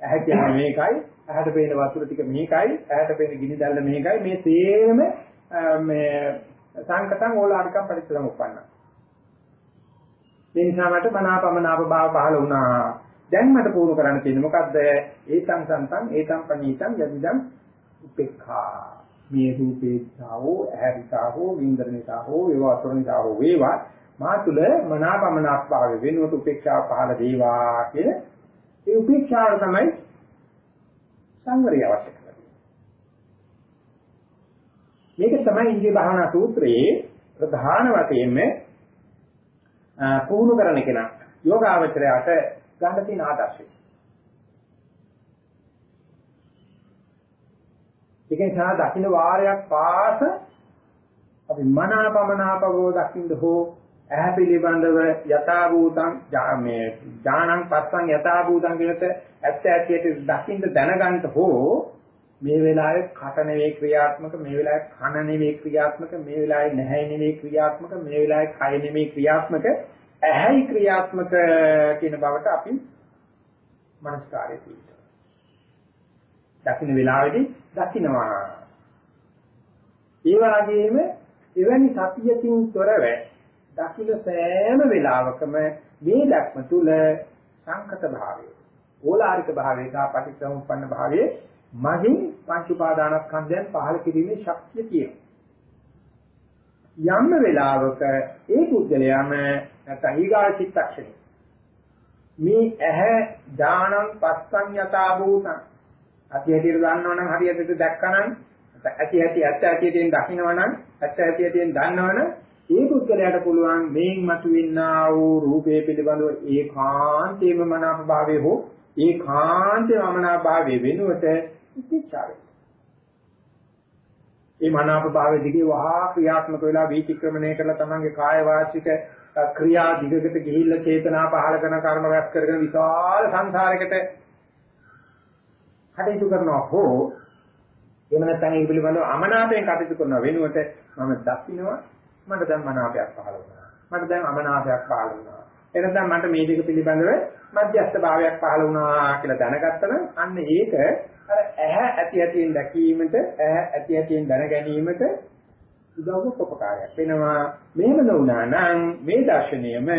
ඇහැ කියන්නේ මේකයි, ඇහැට පේන වතුර ටික මේකයි, ඇහැට පේන ගිනි දැල්ල මේකයි, මේ තේරම මේ සංකතං ඕලාරිකම් පරිච්ඡේදමුප්පන්න. මේ නිසා මට මනාපමනාප භාව පහළ වුණා. දැන් මට පුහුණු කරන්න තියෙන්නේ මොකද්ද? ඒතං සන්තං ඒතං පනීතං යදිදං උපේක්ඛා. මේ රූපේ සාවෝ ඇහැරිතා හෝ වින්දරණිතා හෝ වේවා අසුරණිතා හෝ වේවා මා තුල මනාපමනාප භාවය වෙනුවට උපේක්ෂාව පහළ දේවා කියන ඒ උපේක්ෂාව තමයි සංවරය අවශ්‍ය කරන්නේ. මේක තමයි ඉන්දිය භාවනා සූත්‍රයේ ප්‍රධාන වශයෙන්ම පුහුණු කරන කෙනා යෝගාවචරයට ගන්න තියෙන ආදර්ශය. ඒක නිසා දකින්න වාරයක් පාස අපි මනාපමනාපවෝ දකින්න හෝ ඇහැ පිළිබඳව යථා භූතං මේ ඥානං පස්සං යථා භූතං කියනත ඇත්ත ඇත්තට දකින්න දැනගන්න හෝ මේ වෙලාවේ කට නෙවෙයි ක්‍රියාත්මක මේ වෙලාවේ කන නෙවෙයි ක්‍රියාත්මක මේ වෙලාවේ නැහැ නෙවෙයි ක්‍රියාත්මක මේ වෙලාවේ කය නෙවෙයි ක්‍රියාත්මක ඇහැයි ක්‍රියාත්මක කියන බවට අපි මනස්කාරය තියෙනවා. දකින්න වෙලාවේදී දකින්නවා. ඒ වගේම එවැනි සතියකින් තොරව දකින්න සෑම වෙලාවකම මේ දක්ම තුල සංකත භාවය, ඕලාරික භාවය සහ පටිච්චසමුප්පන්න භාවයේ මගින් පංච උපාදානස්කන්ධයන් පහළ කිරීමේ ශක්තිය තියෙනවා. යම් වෙලාවක ඒ පුද්ගලයාම නැත්නම් ඊගා චිත්තක්ෂණය. මේ ඇහැ ඥානං පස්සං යතා භූතං. අති හැටියට දන්නවනම් හරියට දැක්කනම් ඇති හැටි ඇත්ත හැටියෙන් දකින්නවනම් ඇත්ත හැටියෙන් දන්නවනම් ඒ පුද්ගලයාට පුළුවන් මේන් මතුවෙනා වූ රූපේ පිළිබඳව ඒකාන්තේම මනාප භාවයේ හෝ ඒකාන්තේම මනාප භාවයේ වෙනුවට ඉතිචාරය මේ මනාප භාවයේ දිගේ වහා ක්‍රියාත්මක වෙලා වීතික්‍රමණය කරලා තමන්ගේ කාය වාචික ක්‍රියා දිගකට ගිහිල්ලා චේතනා පහල කරන කර්ම රැස් කරගෙන විශාල සංසාරයකට කටයුතු කරනවා හෝ එහෙම නැත්නම් ඒ පිළිබඳව අමනාපයෙන් කටයුතු කරන වෙනුවට මම දකින්නවා මට දැන් මනාපයක් පහළ වුණා. මට දැන් අමනාපයක් පහළ වුණා. එනනම් මට මේ දෙක පිළිබඳව මධ්‍යස්ථ භාවයක් පහළ වුණා කියලා දැනගත්තම අන්න ඒක අර ඇහැ ඇති ඇතියෙන් දැකීමට ඇහැ ඇති ඇතියෙන් දැන ගැනීමට උදව්ව උපකාරයක් වෙනවා. මෙහෙම නොවුනා නම් මේ දර්ශනයම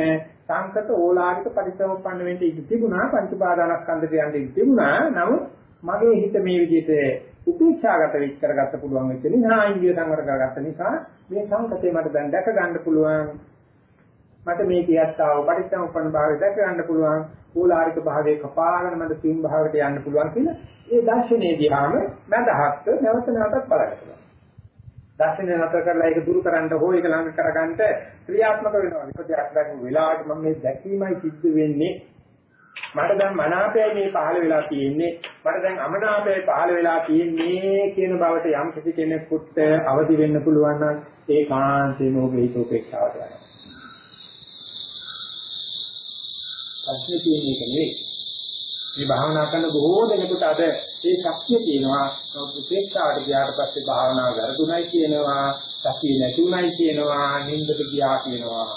සංකත ඕලාරික පරිසම්පන්න වෙන්න ඉඩ තිබුණා පංච පාදානස්කන්ධයට යන්න ඉඩ තිබුණා. නමුත් මගේ හිත මේ විදිහට උපේක්ෂාගත වෙච්ච කරගත්ත පුළුවන් වෙච්ච නිසා ඉන්දිය සංවර කරගත්ත නිසා මේ සංකතේ මට දැන් දැක ගන්න පුළුවන් මට මේ කියස්තාව පරිච්ඡම්පන්න භාවය දැක ගන්න පුළුවන්. ඕලාරික භාවයේ කපාගෙන මට සිම් භාවයට යන්න පුළුවන් කියලා ඒ දර්ශනයේදී ආම මඳහත් නැවත නැවතත් බලන්න පුළුවන් දර්ශනය නතර කරලා ඒක දුරු කරන්න හෝ ඒක ළඟ කරගන්න ක්‍රියාත්මක වෙනවා. විපදයක් දැක්ම වෙලාවට මම මේ දැකීමයි සිද්ධ වෙන්නේ. මට දැන් මනාපයයි මේ පහළ වෙලා තියෙන්නේ. මට දැන් අමනාපයයි පහළ වෙලා තියෙන්නේ කියන බවට යම් කිසි කෙනෙකුට අවදි වෙන්න පුළුවන් නම් ඒ කාන්තේම ඔබේ හිත උපේක්ෂාවට යනවා. ප්‍රශ්නේ තියෙන එක නෙවෙයි. මේ භාවනා කරන බොහෝ දෙනෙකුට අද ඒ ශක්තිය තියෙනවා උපේක්ෂාවට ගියාට පස්සේ භාවනාව වැරදුණයි කියනවා, සතිය නැතුණයි කියනවා, නින්දට ගියා කියනවා.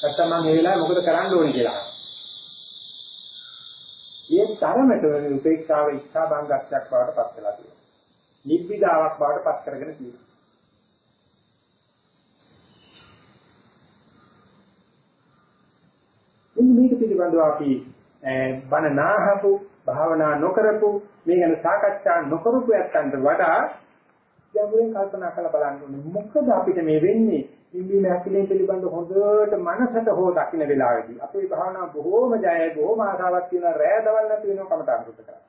නැත්තම් මම මේ වෙලාවේ මොකද කරන්න ඕනේ කියලා. ඒ තරමට උපේක්ෂාව ඉච්ඡා බංගක්ෂයක් බවට පත් වෙලා තියෙනවා. නිබ්බිදාවක් බවට පත් කරගෙන තියෙනවා. ඉතින් මේක පිළිබඳව අපි බණ නාහපු භාවනා නොකරපු මේ ගැන සාකච්ඡා නොකරපු යත්තන්ට වඩා ගැඹුරින් කල්පනා කරලා බලන්න ඕනේ. මොකද අපිට මේ වෙන්නේ? ඉන්දියන ඇකිලේ පිළිබඳ හොඳට මනසට හෝ දකින්න වෙලාවේදී. අපේ භාවනාව බොහෝම ජයයි බොහෝම ආසාවක් තියෙන රැය දවල් නැති වෙනව කමට අනුසුත කරා.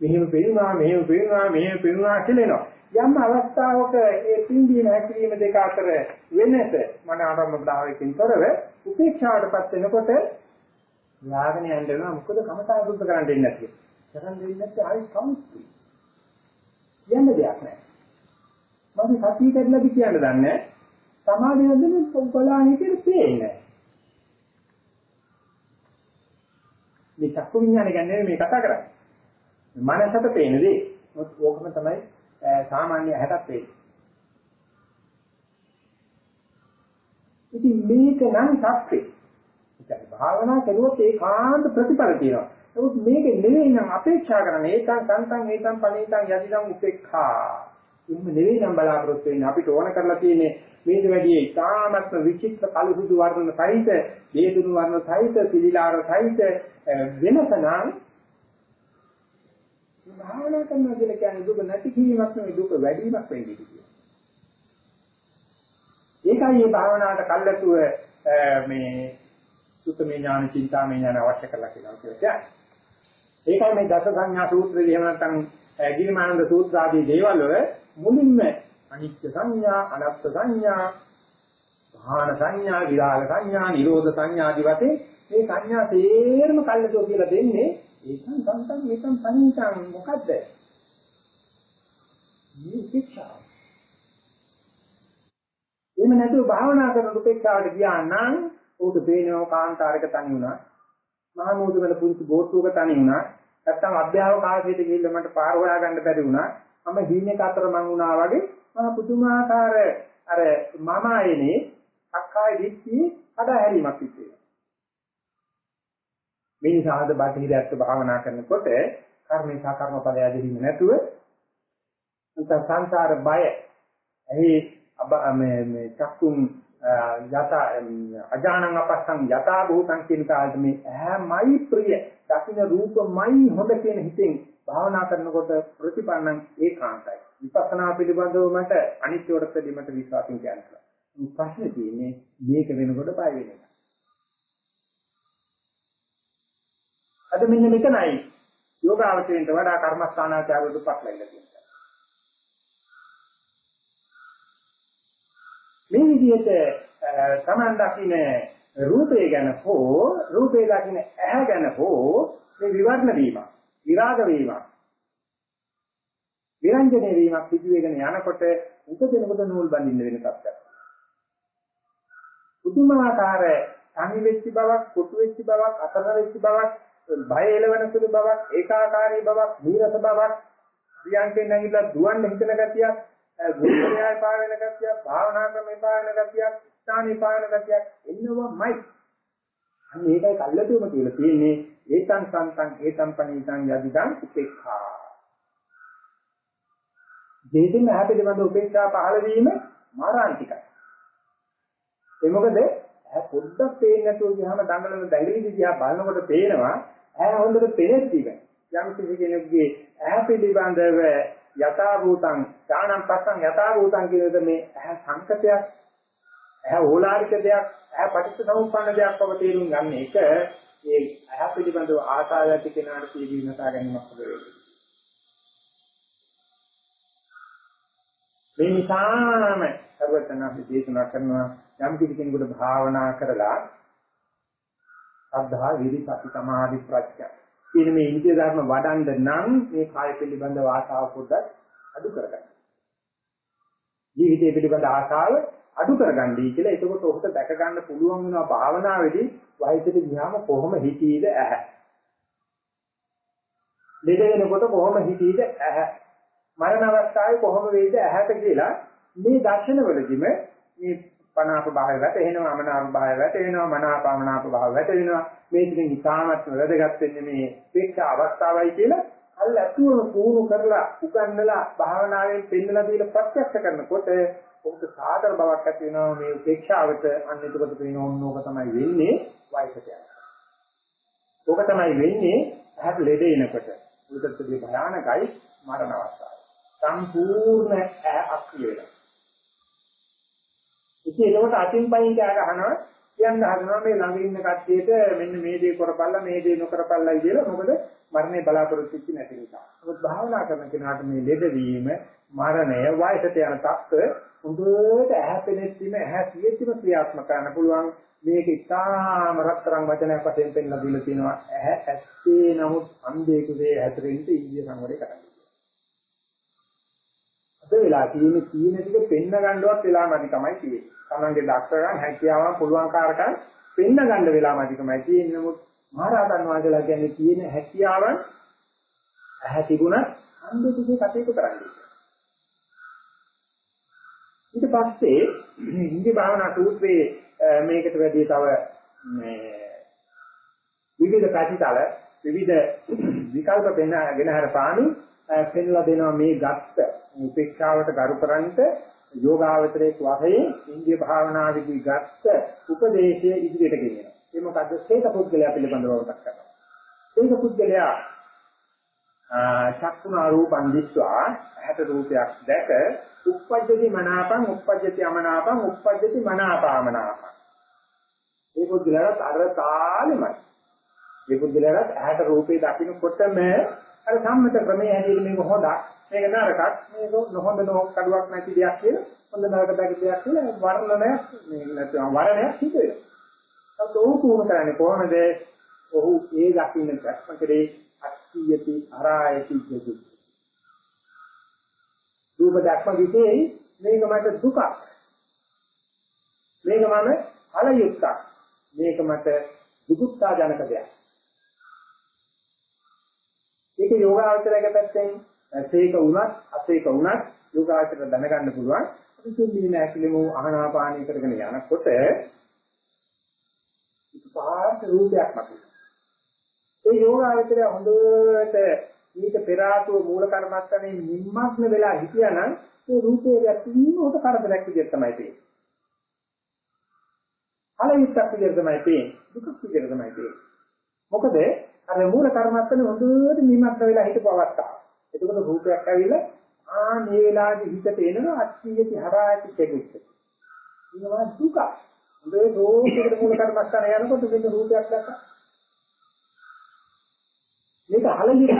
මෙහෙම පෙන්නවා මෙහෙම පෙන්නවා මෙහෙම පෙන්නවා කියලා යම් අවස්ථාවක ඒ ඉන්දියන ඇකිලීම දෙක අතර වෙනස මන ආරම්භ භාවයකින් තොරව උපේක්ෂාවටපත් වෙනකොට යාගෙන යන්න වෙනවා මොකද කමට අනුසුත කරන්න දෙන්නේ නැති. කරන් දෙන්නේ නැත්නම් ආයි සමුස්ති. යන්න දෙයක් නැහැ. මම සතිය කැඩලාද කියන්න දන්නේ සමාධිය දෙන්නේ බලාන හිතේ පේන්නේ මේ චක්කු විඥානය ගැන මේ කතා කරන්නේ මනසට පේන දේ. ඕකම තමයි සාමාන්‍ය ඇහැටත් පේන්නේ. ඉතින් මේක නම් සත්‍යෙ ඉතින් භාවනා කරුවොත් ඒකාන්ත ප්‍රතිඵල තියෙනවා. නමුත් මේක නෙවෙයි නම් අපේක්ෂා කරන්නේ. ඒතං සන්තං ඒතං පණීතං යදිදං උපේක්ඛා. එහෙම නෙවෙයි නම් බලාපොරොත්තු වෙන්නේ. අපිට ඕන කරලා තියෙන්නේ මේක වැඩි ඉතාමත්ම විචිත්‍ර කලුසුදු වර්ණ සහිත, දේදුණු වර්ණ සහිත, පිළිලාර සහිත වෙනස නම් භාවනා කරනවා කියලා කියන්නේ දුක නැති කිරීමක් නෙවෙයි දුක වැඩිවීමක් වෙන්නේ කියලා. ඒකයි මේ භාවනාවට කල්ලාතුව මේ සුතමේ ඥාන, චින්තාමේ ඥාන අවශ්‍ය කරලා කියලා කියන්නේ. ඒකයි මේ දස සංඥා සූත්‍රයේ එහෙම නැත්නම් ගිරිමානන්ද සූත්‍ර ආදී දේවල් වල මුලින්ම අනිත්‍ය සංඥා, අනත්ත් සංඥා, භාන සංඥා, විරාග සංඥා, නිරෝධ සංඥා ආදී වශයෙන් මේ සංඥා තේරම කල්ලාතෝ කියලා දෙන්නේ ඒකන් සංසං ඒකන් පණිතං මොකද්ද? මේ උපේක්ෂාව. එහෙම නැතුව භාවනා කරන උපේක්ෂාවට ගියා නම් උට පේනව කාන්තාරයක තනි වුණා. මහා මෝද වල පුංචි බෝට්ටුවක තනි වුණා. නැත්තම් අභ්‍යාවකාශයට ගිහිල්ලා මට පාර හොයාගන්න බැරි වුණා. මම හීනෙක අතර මං වුණා වගේ මම පුදුමාකාර අර මම ආයනේ අක්කාය දිට්ඨිය කඩහැරීමක් සිද්ධ මේ නිසාද බාහිරයත් භාවනා කරනකොට කර්මේ සහ කර්මඵලය දෙහිම නැතුව නැත්නම් සංසාර බය එහි මේ මේ චක්කුම් යත අජානං අපස්සං යතා භූතං කියන කාලේ මේ ඇහැමයි ප්‍රිය දකින්න රූපමයි හොඳ කියන හිතෙන් භාවනා කරනකොට ප්‍රතිපන්නං ඒකාන්තයි. විපස්සනා පිළිබඳව මට අනිත්‍යවට දෙමට විශ්වාසයෙන් කියනවා ප්‍රශ්නේ තියෙන්නේ මේක වෙනකොට බය වෙන එක අද මෙන්න මෙතනයි යෝගාවචරයට වඩා කර්මස්ථානාචාරවලට පටලැවිලා තියෙනවා මේ විදිහට තමන් දකින්න රූපය ගැන හෝ රූපය දකින්න ඇහැ ගැන හෝ මේ විවර්ණ වීම විරාග වීම විරංජනේ වීමක් සිදු වෙගෙන යනකොට උපදිනකොට නූල් බඳින්න වෙන තත්ත්වයක්. පුදුමාකාර තනි වෙච්ච බවක්, කොටු වෙච්ච බවක්, අතර වෙච්ච බවක්, බය එළවෙන සුළු බවක්, ඒකාකාරී බවක්, නීරස බවක්, ප්‍රියංකෙන් නැගිටලා දුවන්න හිතන ගතියක්, ගුරුවරයා පා වෙන ගතියක්, භාවනා ක්‍රමේ පා වෙන ගතියක්, ස්ථානේ පා වෙන ගතියක් එන්නවමයි. අන්න ඒකයි කල්ලාතුම කියලා තියෙන්නේ ඒතං සන්තං ඒතං පණීතං යදිදං උපේක්ඛා. දෙහින් මහ පිළිබඳ උපේක්ෂා පහළ වීම මාරාන්තිකයි. ඒ මොකද ඈ පොඩ්ඩක් පේන්නේ නැතුව ගියාම දඟලන දැඟලිලි දිහා බලනකොට පේනවා ඈ හොඳට පෙනෙත් ඉව. යම් කිසි කෙනෙකුගේ ඈ පිළිබඳව යථා භූතං ඥානං පස්සං යථා භූතං කියනද මේ ඈ සංකතයක් ඈ ඕලාරික දෙයක් ඈ පටිච්චසමුප්පන්න දෙයක් බව තේරුම් ගන්න එක ඒ ඈ පිළිබඳව ආසාව ඇති කෙනාට පිළිවිනසා ගැනීමක් වෙන්නේ. මේ නිසාම සර්වඥාන්සේ දේශනා කරනවා යම් කිසි කෙනෙකුට භාවනා කරලා අද්ධා විරි සති සමාධි ප්‍රඥා කියන මේ ඉන්දිය ධර්ම වඩන්න නම් මේ කාය පිළිබඳ ආශාව පොඩ්ඩක් අඩු කරගන්න. ජීවිතය පිළිබඳ ආශාව අඩු කරගන්නයි කියලා එතකොට ඔහුට දැක ගන්න පුළුවන් වෙනවා භාවනාවේදී වයසට ගියාම කොහොම හිතීද ඇහැ. ලෙඩ වෙනකොට කොහොම හිතීද ඇහැ. මරණ අවස්ථාවේ කොහොම වේද ඇහැට කියලා මේ දර්ශනවලදීම මේ පනාප භාවය වැටෙනවා අමනාප භාවය වැටෙනවා මනාපමනාප භාවය වැටෙනවා මේ දෙකෙන් ඉතාමත් වැදගත් වෙන්නේ මේ උපේක්ෂා අවස්ථාවයි කියලා අල්ල ඇතුළම පුහුණු කරලා උගන්නලා භාවනාවෙන් පෙන්නලා දීලා ප්‍රත්‍යක්ෂ කරනකොට ඔබට සාතර බවක් ඇති වෙනවා මේ උපේක්ෂාවට අන්න එතකොට පේන ඕනෝක තමයි වෙන්නේ වයසට යනකොට. ඕක තමයි වෙන්නේ ඇහැට ලෙඩ එනකොට. උඩටදී භයානකයි මරණ අවස්ථාව. සම්පූර්ණ ඇහැ අක්‍රිය වෙනවා. ඉතින් ඒකට අතින් පයින් කෑ ගහනවා කියන්න හදනවා මේ ළඟ ඉන්න කට්ටියට මෙන්න මේ දේ කරපල්ලා මේ දේ නොකරපල්ලායි කියලා මොකද මරණය බලාපොරොත්තු වෙච්ච නැති නිසා. මොකද භාවනා කරන කෙනාට මේ ලෙඩවීම මරණය වයසට යන තත්ත්ව හොඳට ඇහැපෙනෙත්තිම ඇහැ සියෙත්තිම ක්‍රියාත්මක කරන්න පුළුවන් මේක ඉතාම රත්තරන් වචනයක් වශයෙන් පෙන්නලා දීලා තියෙනවා ඇහැ ඇත්තේ නමුත් අන්ධයෙකුගේ හැතරින්ට ඉන්දිය සංවරය කරන්නේ. අද වෙලා තියෙන්නේ තියෙන ටික පෙන්න ගන්නවත් වෙලාමදි තමයි තියෙන්නේ. තමන්ගේ දක්ෂකම් හැකියාවන් පුළුවන් කාරකම් පෙන්න ගන්න වෙලාමදිකමයි තියෙන්නේ. නමුත් මහරහතන් වහන්සේලා කියන්නේ තියෙන හැකියාවන් ඇහැ තිබුණත් අන්ධයෙකුගේ කටයුතු කරන්නේ. ඊට පස්සේ ඉන්දිය භාවනා සූත්‍රයේ මේකට වැඩි තව මේ විවිධ පැතිතල විවිධ විකල්ප පෙන්ගෙන හර පාණි පෙන්ලා දෙනවා මේ ගත්ත උපේක්ෂාවට ගරු කරන්ට යෝගාවචරයේ වශයෙන් ඉන්දිය භාවනාවේදී ගත්ත උපදේශය ඉදිරියට ගෙනියනවා. ඒ මොකද්ද? සේක පුද්ගලයා පිළිබඳව වටක් කරනවා. සේක පුද්ගලයා චක්කුණා රූපං දිස්වා ඇහැට රූපයක් දැක උප්පජ්ජති මනාපං උප්පජ්ජති අමනාපං උප්පජ්ජති මනාපාමනාපං ඒ පුද්ගලයාට අර තාලෙමයි ඒ පුද්ගලයාට ඇහැට රූපේ දකින්නකොටම අර සම්මත ක්‍රමයේ හැදෙන්නේ මේක හොඳක් මේක නරකක් මේක නොහොඳ නොහොත් කඩුවක් නැති දෙයක් කියලා හොඳ නරක දෙයක් දෙයක් කියලා වර්ණනයක් මේ නැත්නම් වර්ණයක් හිතේ. ඒත් ඔහු කොහොම කරන්නේ කොහොමද? ඔහු ඒ දකින්න ප්‍රශ්න කරේ අක්ඛියති අරායති කියති. රූප දක්ම විශේෂයි මේක මට දුකක්. මේක මම අලයුක්තක්. මේක මට දුක්ඛා ජනක දෙයක්. ඒක යෝගාචරයක පැත්තෙන් සේක වුණත් අසේක වුණත් යෝගාචර දැනගන්න පුළුවන්. අපි තුන්වෙනි නැතිලෙමු ආහනාපානී කරගෙන යනකොට පාර්ශ රූපයක් මතුවේ. ඒ යෝගාචරය හොඳට මේක පෙර ආතුව මූල කර්මස්තනේ නිම්මත්න වෙලා හිටියානම් ඒ රූපේ ගැටීම උට කරදරයක් විදිහට තමයි තියෙන්නේ. අලවිස්සක් විදිහට තමයි තියෙන්නේ. දුකක් විදිහට තමයි තියෙන්නේ. මොකද අර මූල කර්මස්තනේ හොඳට නිම්මත්න වෙලා හිටපු අවස්ථාව. එතකොට රූපයක් ඇවිල්ලා ආ මේ වෙලාවේ හිතට එනවා අත්‍යීති හරායති කෙනෙක්. ඒනවා දුක. හොඳේ රෝගයකට මූල කර්මස්තනේ යනකොට මෙන්න රූපයක් දැක්කා. මේක අහලියක්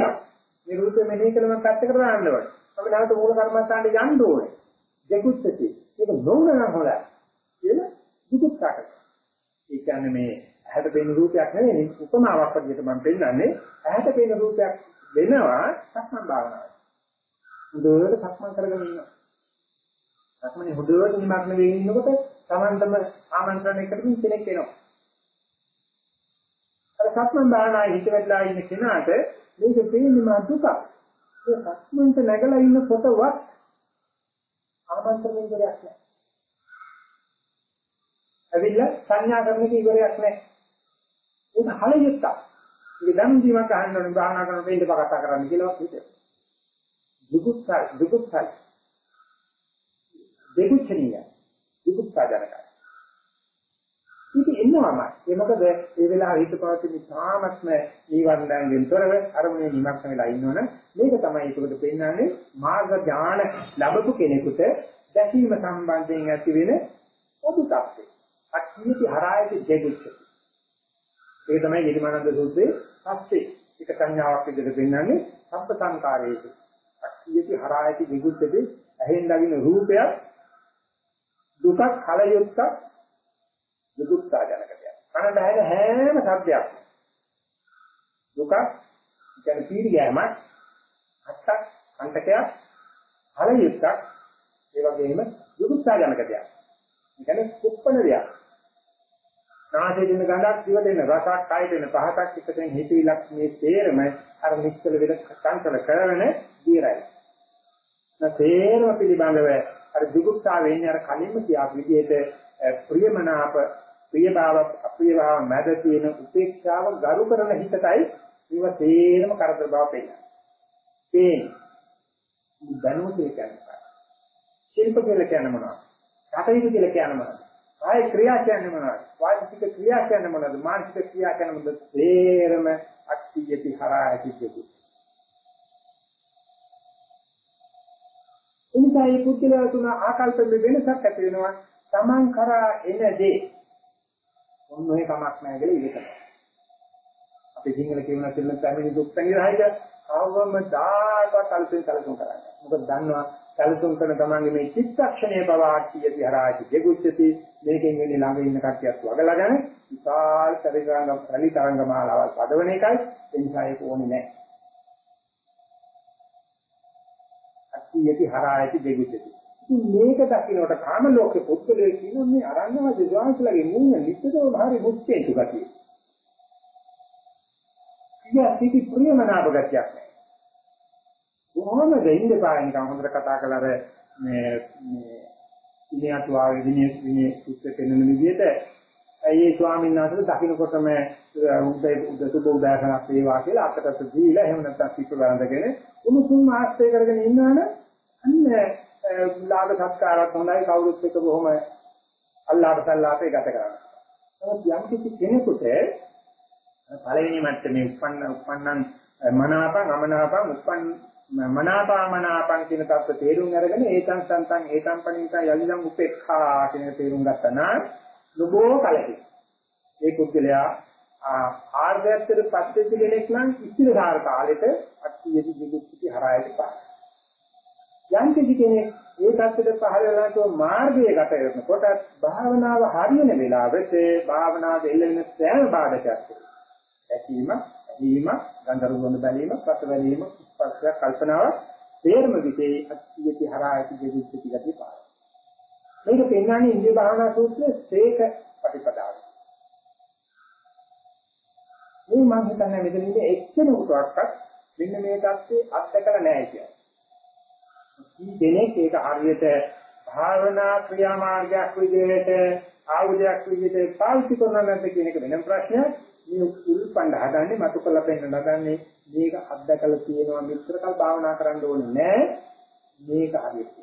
මේ රූපෙ මෙහෙ කළම පැත්තකට දාන්න ඕනේ. අපි නැවත මූල කර්මස්ථානට යන්න ඕනේ. දෙකුත්ති. මේක නොවන නම් හොඳයි. කියලා දුක්ඛකට. ඒ කියන්නේ මේ ඇහැට පෙනෙන රූපයක් නෙවෙයි උපමාවක් වගේ මම පෙන්නන්නේ ඇහැට පෙනෙන රූපයක් වෙනවා සක්මන් භාවනාවයි. හොඳට සක්මන් කරගෙන ඉන්නවා. සක්මනේ හොඳට නිමග්න වෙගෙන ඉන්නකොට Tamandම ආමන්ත්‍රණය කරමින් කෙනෙක් එනවා. අර සක්මන් භාවනාවේ හිත වැටලා ඉන්න කෙනාට මේක පේන්නේ මා දුක. ඒ සක්මන්ට නැගලා ඉන්න කොටවත් ආමන්ත්‍රණය කරයක් නැහැ. ඇවිල්ලා සංඥා කරන එක ඉවරයක් නැහැ. ඒක හලියුත්තක්. ඒක දැන් ජීවත් අහන්න ඕනේ භාවනා කරනකොට ඉඳ කතා කරන්න කියලා හිතේ. දුකුත්සයි දුකුත්සයි දෙකුච්චනිය දුකුත්සජනකයි. ඉතින් එන්නවම ඒ මොකද ඒ වෙලාවේ හිත පවතින තාමත්ම නීවරණයෙන් තොරව අරමුණේ නිමක්ක වෙලා ඉන්නවනේ මේක තමයි ඒකට පෙන්වන්නේ මාර්ග ඥාන ලැබපු කෙනෙකුට දැකීම සම්බන්ධයෙන් ඇති වෙන පොදු තත්ත්වය. අක්ෂීති හරායති දෙගුච්චති. ඒක තමයි නිර්මානන්ද සූත්‍රයේ පස්සේ එක සංඥාවක් විදිහට පෙන්වන්නේ සබ්බ සංකාරයේක. අක්ෂීති හරායති දෙගුච්චති ඇහෙන් දකින්න රූපයක් දුකක් කලයුත්තක් දුක්ඛා ජනක දෙයක්. කනට ඇහෙන හැම શબ્දයක් දුකක් කියන්නේ පීඩි ගෑමක් අත්තක් අන්තකයක් කලයුත්තක් ඒ වගේම දුක්ඛා ජනක දෙයක්. ඒ කියන්නේ කුප්පන දෙයක්. නාසයේ දෙන ගඳක් දිවට එන රසක් කයට එන පහසක් එකතෙන් හිතවිලක් මේ තේරම අර නිස්සල වෙන කංකල කරන දීරයි. නැතේරම පිළිබඳව අර දුක්ඛාවේ ඉන්නේ අර කලින්ම කියාපු විදිහට ප්‍රියමනාප ප්‍රියභාව අප්‍රියභාව මැද තියෙන උපේක්ෂාව ගරු කරන හිතටයි මේව තේරම කරදර බව පෙන්නන්නේ. ඒ දැනුම කියලා කියන්නේ. ශිල්ප කියලා කියන්නේ මොනවද? කටයුතු කියලා කියන්නේ මොනවද? ආය ක්‍රියා කියන්නේ මොනවද? වාචික ක්‍රියා කියන්නේ මොනවද? මානසික ක්‍රියා කියන්නේ මොනවද? තේරම අක්තියති හරායති කියති. එනිසා මේ පුද්ගලයා තුන ආකල්පෙ වෙනසක් ඇති වෙනවා. Taman කරා එන දේ මොන ඔය කමක් නැහැ කියලා ඉවසනවා. අපි සිංහල කියන සිල්ලෙන් පැමිණි දුක් සංග්‍රහයද අවම දායකවත් අලුතෙන් සැලසුම් කරන්නේ. මොකද දන්නවා සැලසුම් කරන තමන්ගේ මේ චිත්තක්ෂණයේ පවාක්තිය විහරාජි දෙගුච්ඡති මේකෙන් වෙන්නේ ළඟ ඉන්න කට්ටියත් වගලාගෙන විශාල පරිගාංග රලි තරංග මාලාවල් පදවන එකයි ඒ නිසා ඒක ඕනේ නැහැ. අක්තියති හරායති දෙගුච්ඡති ඉතින් මේක දකින්නට කාම ලෝකේ පුද්ගලයෙක් කියන මේ අරණ්‍යවාදී ජාන්සලගේ මුන්න නිත්‍යතම භාරි මුක්තේතු ගතිය. කියා සිටි ප්‍රියමනාප ගතියක් නැහැ. කොහොමද ඉන්නේ පානික හොඳට කතා කළාර මේ මේ ඉනියතු ආවේ විනය විනය සුත්ත පෙන්වන විදිහට. ඒ ස්වාමීන් වහන්සේ දකින්නකොටම උදේ උදේ සුබ උදාසනක් වේවා කියලා අකට දීලා එහෙම නැත්නම් පිට වරඳගෙන උණුසුම් ආස්තය කරගෙන ඉන්නවනේ. අන්න ලාභ සත්කාරات හොඳයි. කවුරුත් එක්ක බොහොම අල්ලාහ් සල්ලාපේ ගත කරනවා. නමුත් යම් කිසි කෙනෙකුට පළවෙනි මට්ටමේ උපන්න උපන්නන් මනාපං අමනාපං උපන් මනාපාමනාපං කියන තත්ත්ව තේරුම් අරගෙන ඒතං සන්තං ඒතං පණිතා යලිදං උපේක්ඛා කියන තේරුම් ගත්තා නම් ලෝභෝ කලකි. ඒ කුද්දලයා ආර්යත්වයට පත්වෙච්ච කෙනෙක් නම් ඉස්තිරසාර කාලෙට අට්ඨියදි විගුත්ති හරායට පාන. යම් කිසි කෙනෙක් ඒ தත්ත්වයට පහළ වෙලා තෝ මාර්ගයේ ගත කරනකොට භාවනාව හරියන වෙලාවට භාවනාව එල්ලෙන සෑම බාධකයක් ඇතිවීම, ඇදීම, ගන්ධරුවන් බැලීම, රස බැලීම, ස්පර්ශ කල්පනාව තේරම විතේ අත්‍යති හරායති දෙවිච්චති ගතිය පාර. මේක පෙන්වන්නේ ඉන්දිය භාවනා සූත්‍රයේ සේක ප්‍රතිපදාව. මේ මම හිතන්නේ මෙතනදී එක්කෙනෙකුටවත් මෙන්න මේ தත්ත්වේ අත්දකලා නැහැ කියන්නේ. කී දෙනෙක් ඒක හරියට භාවනා ක්‍රියාමාර්ගයක් විදිහට ආයුධයක් විදිහට පාවිච්චි කරනවා නැද්ද කියන එක වෙනම ප්‍රශ්නයක්. මේ උල්පණ්ඩ හදන්නේ මතු කළ පෙන්න නගන්නේ මේක අත්දකලා තියෙනවා මිත්‍රකල් භාවනා කරන්න ඕනේ නෑ. මේක හරියට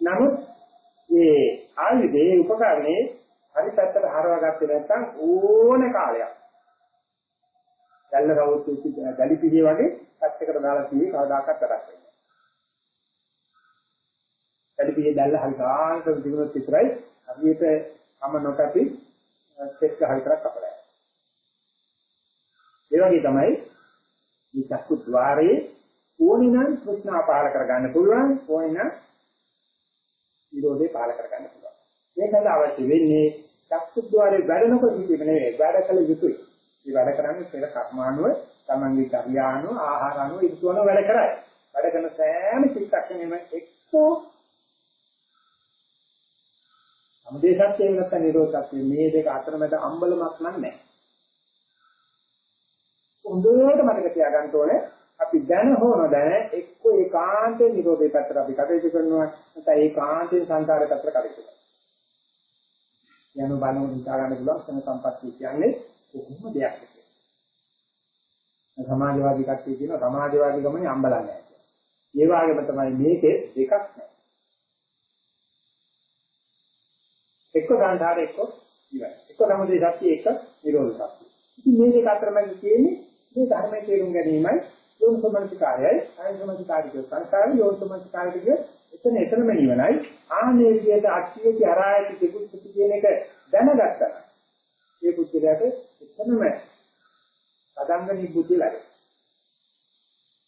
නමුත් මේ ආයුධයේ උපකරණේ හරි පැත්තට හරවා ගත්තේ නැත්නම් ඕන කාලයක් දැල්ල රවුත් වෙච්ච දැලි පිළිය වගේ පැත්තකට දාලා තියෙන්නේ කවදාකවත් තරක් වෙන්නේ. දැලි පිළිය දැල්ල හරි ගානට තිබුණොත් විතරයි හරියට කම නොකපි සෙට් ගහ විතරක් කපලා ඒ වගේ තමයි මේ චක්කු ద్వාරයේ ඕනි නම් કૃષ્ණා පාල කරගන්න පුළුවන් ඕනි නම් විරෝධේ පාල කරගන්න පුළුවන්. මේකද අවශ්‍ය වෙන්නේ. චක්කු ద్వාරයේ වැඩනකොට හිතෙම නෙවෙයි වැඩ කළ යුතුයි. මේ වැඩ කරන්නේ පෙර කර්මානුව තමන්ගේ කර්යානුව ආහාරානුව ඉක්වන වැඩ කරයි. වැඩ කරන සෑම චිත්තක්ෂණයම එක්කෝ සමුදේ සත්‍යය නැත්නම් නිරෝධ සත්‍යය මේ දෙක අතරමැද අම්බලමක් නැහැ. හොඳට මතක තියාගන්න ඕනේ අපි දැන හෝ නොදැන එක්ක ඒකාන්තේ නිරෝධේ පැත්තට අපි කටයුතු කරනවා නැත්නම් ඒකාන්තේ සංකාරය පැත්තට කටයුතු කරනවා. යන බලන හිතා ගන්න පුළුවන් සන සම්පත්තිය කියන්නේ කොහොම දෙයක් කියලා. සමාජවාදී කට්ටිය කියන සමාජවාදී ගමනේ අම්බලන්නේ නැහැ. ඒ වගේම තමයි මේකේ දෙකක් නැහැ. එක්ක සංසාර එක්ක ඉවරයි. එක්ක සමුදේ සත්‍ය එක්ක නිරෝධ සත්‍ය. ඉතින් මේ දෙක අතරමැද තියෙන්නේ මේ ධර්මයේ තේරුම් ගැනීමයි යෝනිසමනසිකාරයයි අයෝනිසමනසිකාරික සංස්කාරය යෝනිසමනසිකාරික එතන එතනම නිවනයි. ආනේ විදියට අක්ෂියති අරායති දෙකුත් කියන එක දැනගත්තා. ඒ බුද්ධිලට එතනම සදංග නිබුද්ධිය ලැබෙනවා.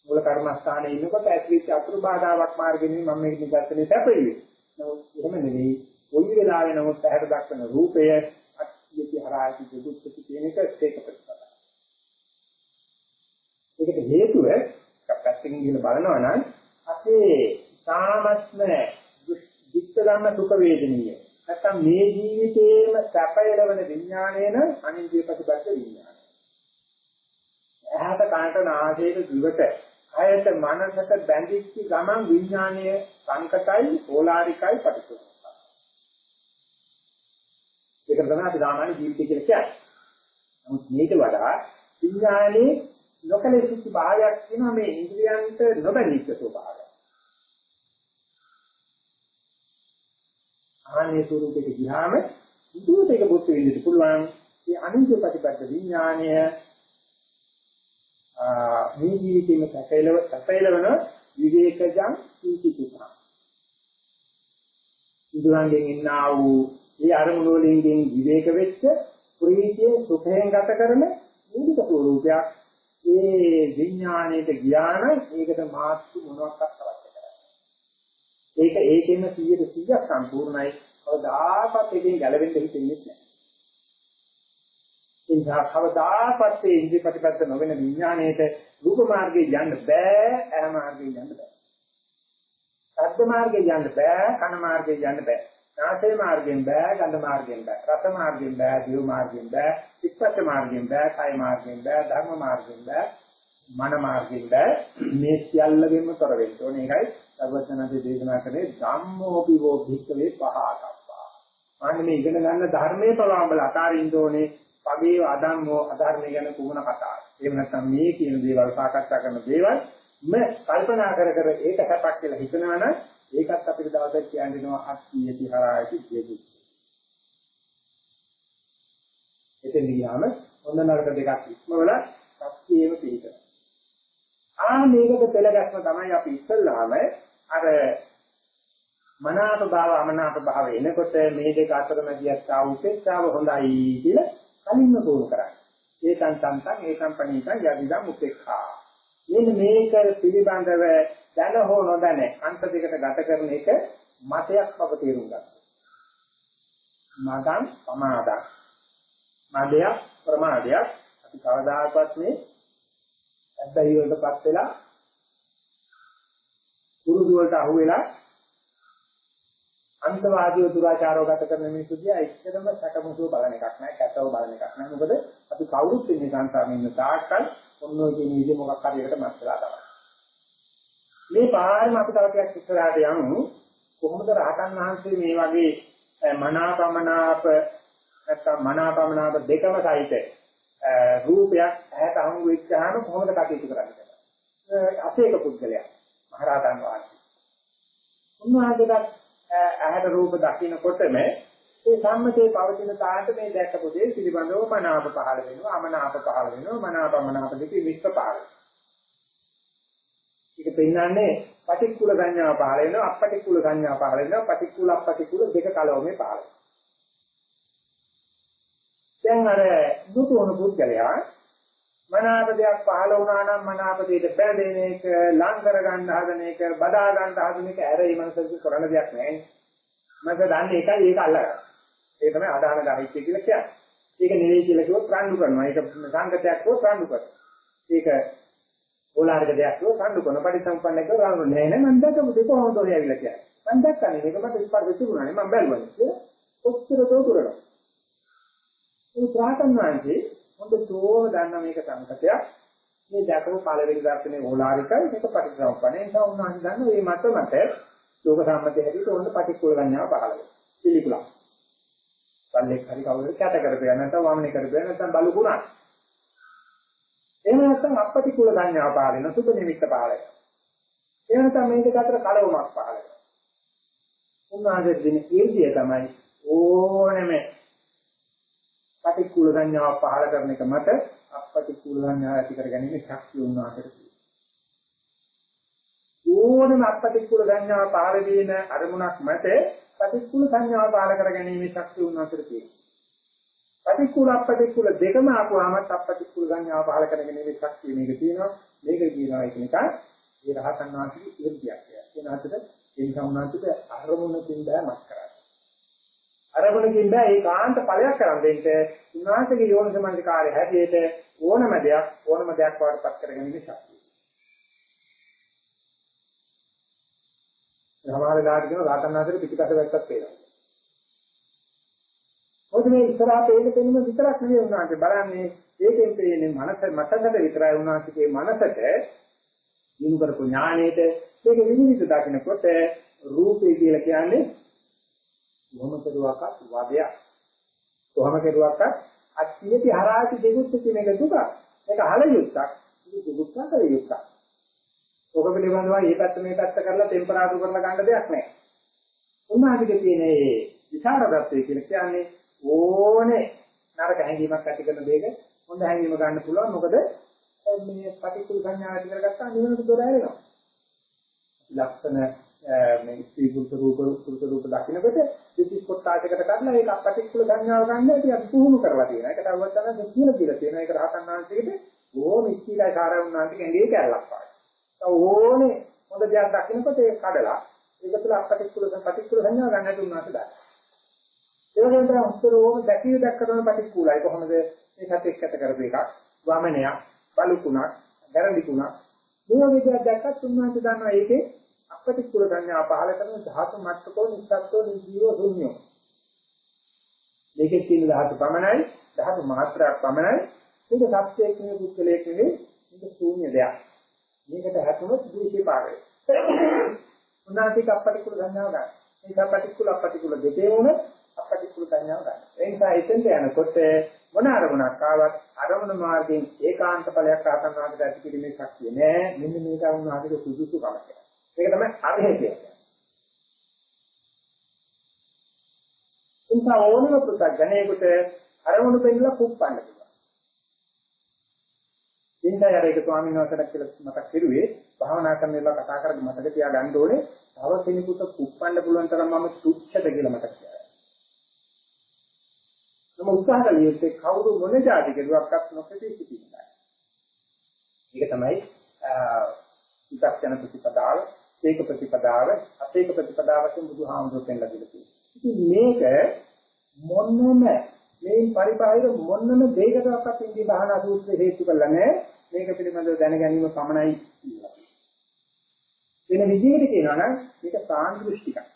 මූල කර්මස්ථානයේ ඉන්නකොට ඇතුළේ අතුරු බාධාවක් මාර්ගෙන් මම මේක නිදර්ශනේ සැපෙන්නේ නමුත් එහෙම නෙවෙයි. කොයි වෙලාවෙ නමුත් ඇහැට දක්වන රූපය අක්ෂියති අරායති දෙකුත් කියන එක ඒක ප්‍රතිපදාව ඒකට හේතුව පැත්තකින් ගිහලා බලනවා නම් අපේ සාමත්ම විත්ත ධම්ම සුඛ වේදනීය නැත්තම් මේ ජීවිතේම සැපයලවන විඥාණයන අනිත්‍ය ප්‍රතිපද විඥානය. එහාට කාණ්ඩ නාසයට දිවට කයට මනසට බැඳිච්ච ගමන් විඥානීය සංකතයි ඕලාරිකයි පටිච්චසමුප්පාද. ඒක තමයි අපි සාමාන්‍ය ජීවිතය කියලා කියන්නේ. නමුත් මේක වඩා විඥානයේ නොකලෙසිච්ච භාවයක් තියෙනවා මේ ඉන්ද්‍රියන්ට නොබැඳිච්ච ස්වභාවය. ආන්නේ ස්වරූපෙට ගියාම දුරට ඒක බුද්ධ වෙන්නට පුළුවන්. මේ අනිත්‍ය ප්‍රතිපද විඥානය මේ ජීවිතේම සැපයලව සැපයලවන විවේකජං සීතිතුපා. ඉදුරංගෙන් ඉන්නා වූ ඒ අරමුණු වලින් විවේක වෙච්ච ප්‍රීතිය සුඛයෙන් ගත කරන මූලික ස්වરૂපයක් ඒ විඥාණයට ගියා නම් ඒකට මාත්‍රු මොනවාක්වත් අවශ්‍ය කරන්නේ. ඒක ඒකෙම 100 100ක් සම්පූර්ණයි. කවදාකවත් එකෙන් ගැලවෙන්න හිතෙන්නේ නැහැ. ඒ නිසා කවදාකවත් ඒ ඉන්ද්‍රිය ප්‍රතිපද නොවන විඥාණයට රූප මාර්ගේ යන්න බෑ, ඇහ මාර්ගේ යන්න බෑ. ශබ්ද මාර්ගේ යන්න බෑ, කන මාර්ගේ යන්න බෑ. නාසය මාර්ගයෙන් බෑ, ගන්ධ මාර්ගයෙන් බෑ, රස මාර්ගයෙන් බෑ, දිව මාර්ගයෙන් බෑ, පිටපත මාර්ගයෙන් බෑ, කය මාර්ගයෙන් බෑ, ධර්ම මාර්ගයෙන් බෑ, මන මාර්ගයෙන් බෑ. මේ සියල්ලගෙන්ම තොර වෙන්න ඕනේ. ඒකයි සර්වඥාන්සේ දේශනා කරේ ධම්මෝපි වෝ භික්ඛවේ පහතප්පා. අනේ මේ ඉගෙන ගන්න ධර්මයේ පවාඹල අතාරින්න ඕනේ. පගේ අදම්මෝ අධර්මය ගැන කුමන කතාවක්. එහෙම නැත්නම් මේ කියන දේවල් සාකච්ඡා කරන දේවල් ම කල්පනා කර කර ඒක සැපක් කියලා හිතනවා නම් ඒකත් අපිට දවසක් කියන්න දෙනවා අක්ඛියති හරායති කියති. එතෙන් ගියාම හොඳ නරක දෙකක් ඉක්මවල සත්‍යයේම පිළිතන. ආ මේකට පෙළගැස්ම තමයි අපි ඉස්සල්ලාම අර මනාප භාව අමනාප භාව එනකොට මේ දෙක අතරමැදියත් ආ උපේක්ෂාව හොඳයි කියලා කලින්ම කෝර කරන්නේ. ඒකන් සම්තං ඒකම් පණීතං යදිදම් උපේක්ෂා. මෙන්න මේක පිළිබඳව දැන හෝ නොදැන අන්ත දෙකට ගත කරන එක මතයක් බව තේරුම් ගන්න. මගන් ප්‍රමාදක්. මදයක් ප්‍රමාදයක් අපි කවදාකවත් මේ ඇබ්බැහි වලටපත් වෙලා පුරුදු වලට අහු වෙලා අන්තවාදීව දුරාචාරව ගත කරන මිනිස්සු දිහා එච්චරම සැකමුසුව බලන එකක් නෑ කැතව බලන එකක් නෑ මොකද අපි කවුරුත් ඉන්නේ සංසාරේ ඉන්න තාක්කල් ඔන්න ඔය කියන විදිහ මොකක් හරි එකට මැස්සලා තමයි මේ පාරම අපි තව ටිකක් ඉස්සරහට යමු. කොහොමද රහතන් වහන්සේ මේ වගේ මනාපමනාප නැත්නම් මනාපමනාප දෙකම සහිත රූපයක් ඇහැට හමු වෙච්චාම කොහොමද කටයුතු කරන්නේ? අසේක පුද්ගලයා මහරහතන් වහන්සේ. උන්වහන්සේට ඇහැට රූප දකින්නකොටම ඒ සම්මතයේ පවතින තාට මේ දැක්කපු දේ පිළිබඳව මනාප පහළ වෙනවා අමනාප පහළ වෙනවා මනාපමනාප දෙක මිශ්‍ර පහළ වෙනවා. ඒක පෙන්වන්නේ පටික්කුල සංඥාව පහළ වෙනවා අපටික්කුල සංඥාව පහළ වෙනවා. පටික්කුල අපටික්කුල දෙක කලවමේ පහළ දැන් අර දුතුණු පුද්ගලයා මනාප දෙයක් පහළ වුණා නම් මනාප දෙයට බැඳෙන එක ලං කර ගන්න හදන එක බදා ගන්න හදන එක ඇර මේ මනසට කරන්න දෙයක් නැහැ මම දන්නේ ඒකයි ඒක අල්ලගන්න. ඒක තමයි අදාහන ගාහිත්‍ය කියලා කියන්නේ. ඒක නෙවෙයි කියලා කිව්වොත් රණ්ඩු කරනවා. ඒක සංගතයක් හෝ රණ්ඩු කරනවා. ඒක ඕලාරික දෙයක් නෝ සම්ඩු කරන පරිසම්පන්න කියලා රාම නෑ නෑ මම දැකපු දෙක කොහොමද ඔය ඇවිල්ලා කියන්නේ? මම දැක්කනේ මේක මට ස්පර්ශ තිබුණානේ මම බැලුවා කියලා. කොච්චර දෝතුරද මේ ප්‍රාතන් වහන්සේ හොඳටම දන්න මේක සංකතයක්. මේ දැකපු පළවෙනි දර්ශනේ ඕලාරිකයි මේක පටිච්චසමුප්පන්නේ ඒ නිසා උන්වහන්සේ දන්න මේ මත මත ලෝක සම්මතය හැටියට ඕන පටිච්චෝල ගන්නවා පහළ වෙනවා. පිළිකුලක්. බල්ලෙක් හරි කවුරුද කැට කරපියා නැත්නම් වමනේ කරපියා නැත්නම් බලු ගුණා එහෙම නැත්නම් අපටිකුල සංඥා පහළ වෙන සුබ නිමිත්ත පහළ වෙනවා. එහෙම නැත්නම් මේ දෙක අතර කලවමක් පහළ වෙනවා. උන්වහන්සේ දෙන ඊර්ධිය තමයි ඕනෙම පටික්කුල සංඥාව පහළ කරන එක මත අපටික්කුල සංඥාව ඇති කර ගැනීම ශක්තිය උන්වහන්සේට ඕනෙම අපටික්කුල සංඥාව පහළ වෙන අරමුණක් මත පටික්කුල සංඥාව පහළ කර ගැනීම ශක්තිය උන්වහන්සේට තියෙනවා. පටික්කුල අපටික්කුල දෙකම ආපුවාම අපටික්කුල සංඥාව පහළ කර ගැනීම ශක්තිය මේක තියෙනවා. මේක කියනවා එක නිකන් ඒ රහතන් වහන්සේගේ ඉර්ධියක් කියලා. ඒ නාතට ඒ සම්මාදිත අරමුණකින් බෑමක් කරන්නේ. අරමුණකින් බෑ ඒකාන්ත ඵලයක් කරන් දෙන්න උන්වහන්සේගේ යෝන සම්බන්ධකාරය හැටියට ඕනම දෙයක් ඕනම දෙයක් වඩපත් කරගෙන ඉන්න ශක්තිය. සමහර දාට කියන රාතන්නාතර පිටිපස්ස වැත්තක් පේනවා. මොකද මේ ඉස්සරහා පේන පෙනුම විතරක් නෙවෙයි උන්වහන්සේ බලන්නේ ඒකෙන් පේන්නේ මනස මතකට විතරයි උන්වහන්සේගේ මනසට දිනු කරපු ඥාණයට මේක විවිධ දකින්නකොට රූපේ කියලා කියන්නේ කොහොම කෙරුවක්වත් වදයක්. කොහොම කෙරුවක්වත් අත්‍යති හරාති දෙගුත් කියන එක දුක. ඒක හල යුක්තක්. ඒක දුක්ඛ කර යුක්තක්. ඔක පිළිබඳව මේ පැත්ත මේ පැත්ත කරලා ටෙම්පරාදු කරලා ගන්න දෙයක් නැහැ. උන්වහන්සේගේ තියෙන මේ විචාරදත්තය කියලා කියන්නේ ඕනේ නරක හැඟීමක් ඇති කරන දෙයක හොඳ හැඟීම ගන්න පුළුවන්. මොකද මේ පටිච්ච සංඥා ඇති කරගත්තා නිවනට දොර ඇරෙනවා. ලක්ෂණ මේ ස්ත්‍රී පුරුෂ රූප පුරුෂ රූප දකින්නකොට දෙතිස් කොටාසයකට කරලා ඒක අපටික්කුල සංඥාව ගන්න ඇති අපි පුහුණු කරලා තියෙනවා. ඒකට අවුවත් තමයි කියලා කියලා තියෙනවා. ඒක රහතන් වහන්සේගෙට ඕම ඉස්තිලා කාරණාන්තික ඇඟේ කැලලක් පායි. ඕනේ හොඳ දෙයක් දකින්නකොට ඒක කඩලා ඒක තුළ අපටික්කුල පටික්කුල සංඥාව ගන්න හැටි උනාට දාන්න. ඒ වගේම තමයි උත්තර ඕම දැකිය දැක්කම පටික්කුලයි කොහොමද මේ සත්‍යයක් ඇත කරපු එකක් වමනයක් බලුකුණක් ගැරඬිකුණක් මේ වගේ දෙයක් දැක්කත් උන්වහන්සේ දන්නවා ඒකේ අපටික්කුල සංඥා පහල කරන ධාතු මට්ටකෝ නිස්සත්ත්ව නිජීව ශුන්‍යෝ. මේකේ තියෙන ධාතු පමණයි ධාතු මාත්‍රාවක් පමණයි මේක සත්‍යයක් නෙවෙයි පුද්ගලයක් නෙවෙයි මේක ශූන්‍ය දෙයක්. මේකට හැතුනොත් දීශේ පාරේ. උනාසික අපටික්කුල සංඥාව ගන්න. මේ අපටික්කුල අපටික්කුල දෙකේ වුණ අපටික්කුල සංඥාව ගන්න. ඒ නිසා එතෙන්ට යනකොට මොන අරමුණක් ආවත් අරමුණ මාර්ගයෙන් ඒකාන්ත ඵලයක් ආතන්වාදයට ඇති කිරීමේ ශක්තිය නෑ. මෙන්න මේක වුණාට සුදුසු කමක්. ඒක තමයි අරහේ කියන්නේ. උන්ට ඕනම පුතග්ජනේකට අරමුණු පෙන්නලා කුප්පන්න පුළුවන්. ඉන්දා යරේක ස්වාමීන් වහන්සේලා කියලා මතක් කරුවේ භාවනා කරන වෙලාව කතා කරගෙන මතක තියාගන්න ඕනේ තව කෙනෙකුට කුප්පන්න පුළුවන් තරම් මම තුච්ඡද කියලා මතක් තියාගන්න. මම උත්සාහ කළියේ කවුරු මොන જાති කෙරුවක්වත් නොකෙටි සිටින්නයි. ඒක තමයි විචක්ෂණ ප්‍රතිපදාව ඒක ප්‍රතිපදාව අපේක ප්‍රතිපදාවකින් බුදුහාමුදුරුවෝ පෙන්නලා දීලා තියෙනවා. ඉතින් මේක මොන්නම මේ පරිපාලන මොන්නම දෙයකටවත් ඉන්දිය බහනා සූත්‍රය හේතු කරලා නැහැ. මේක පිළිබඳව දැන ගැනීම පමණයි කියලා. වෙන විදිහකට කියනවා නම් මේක සාන්දෘෂ්ටිකයි.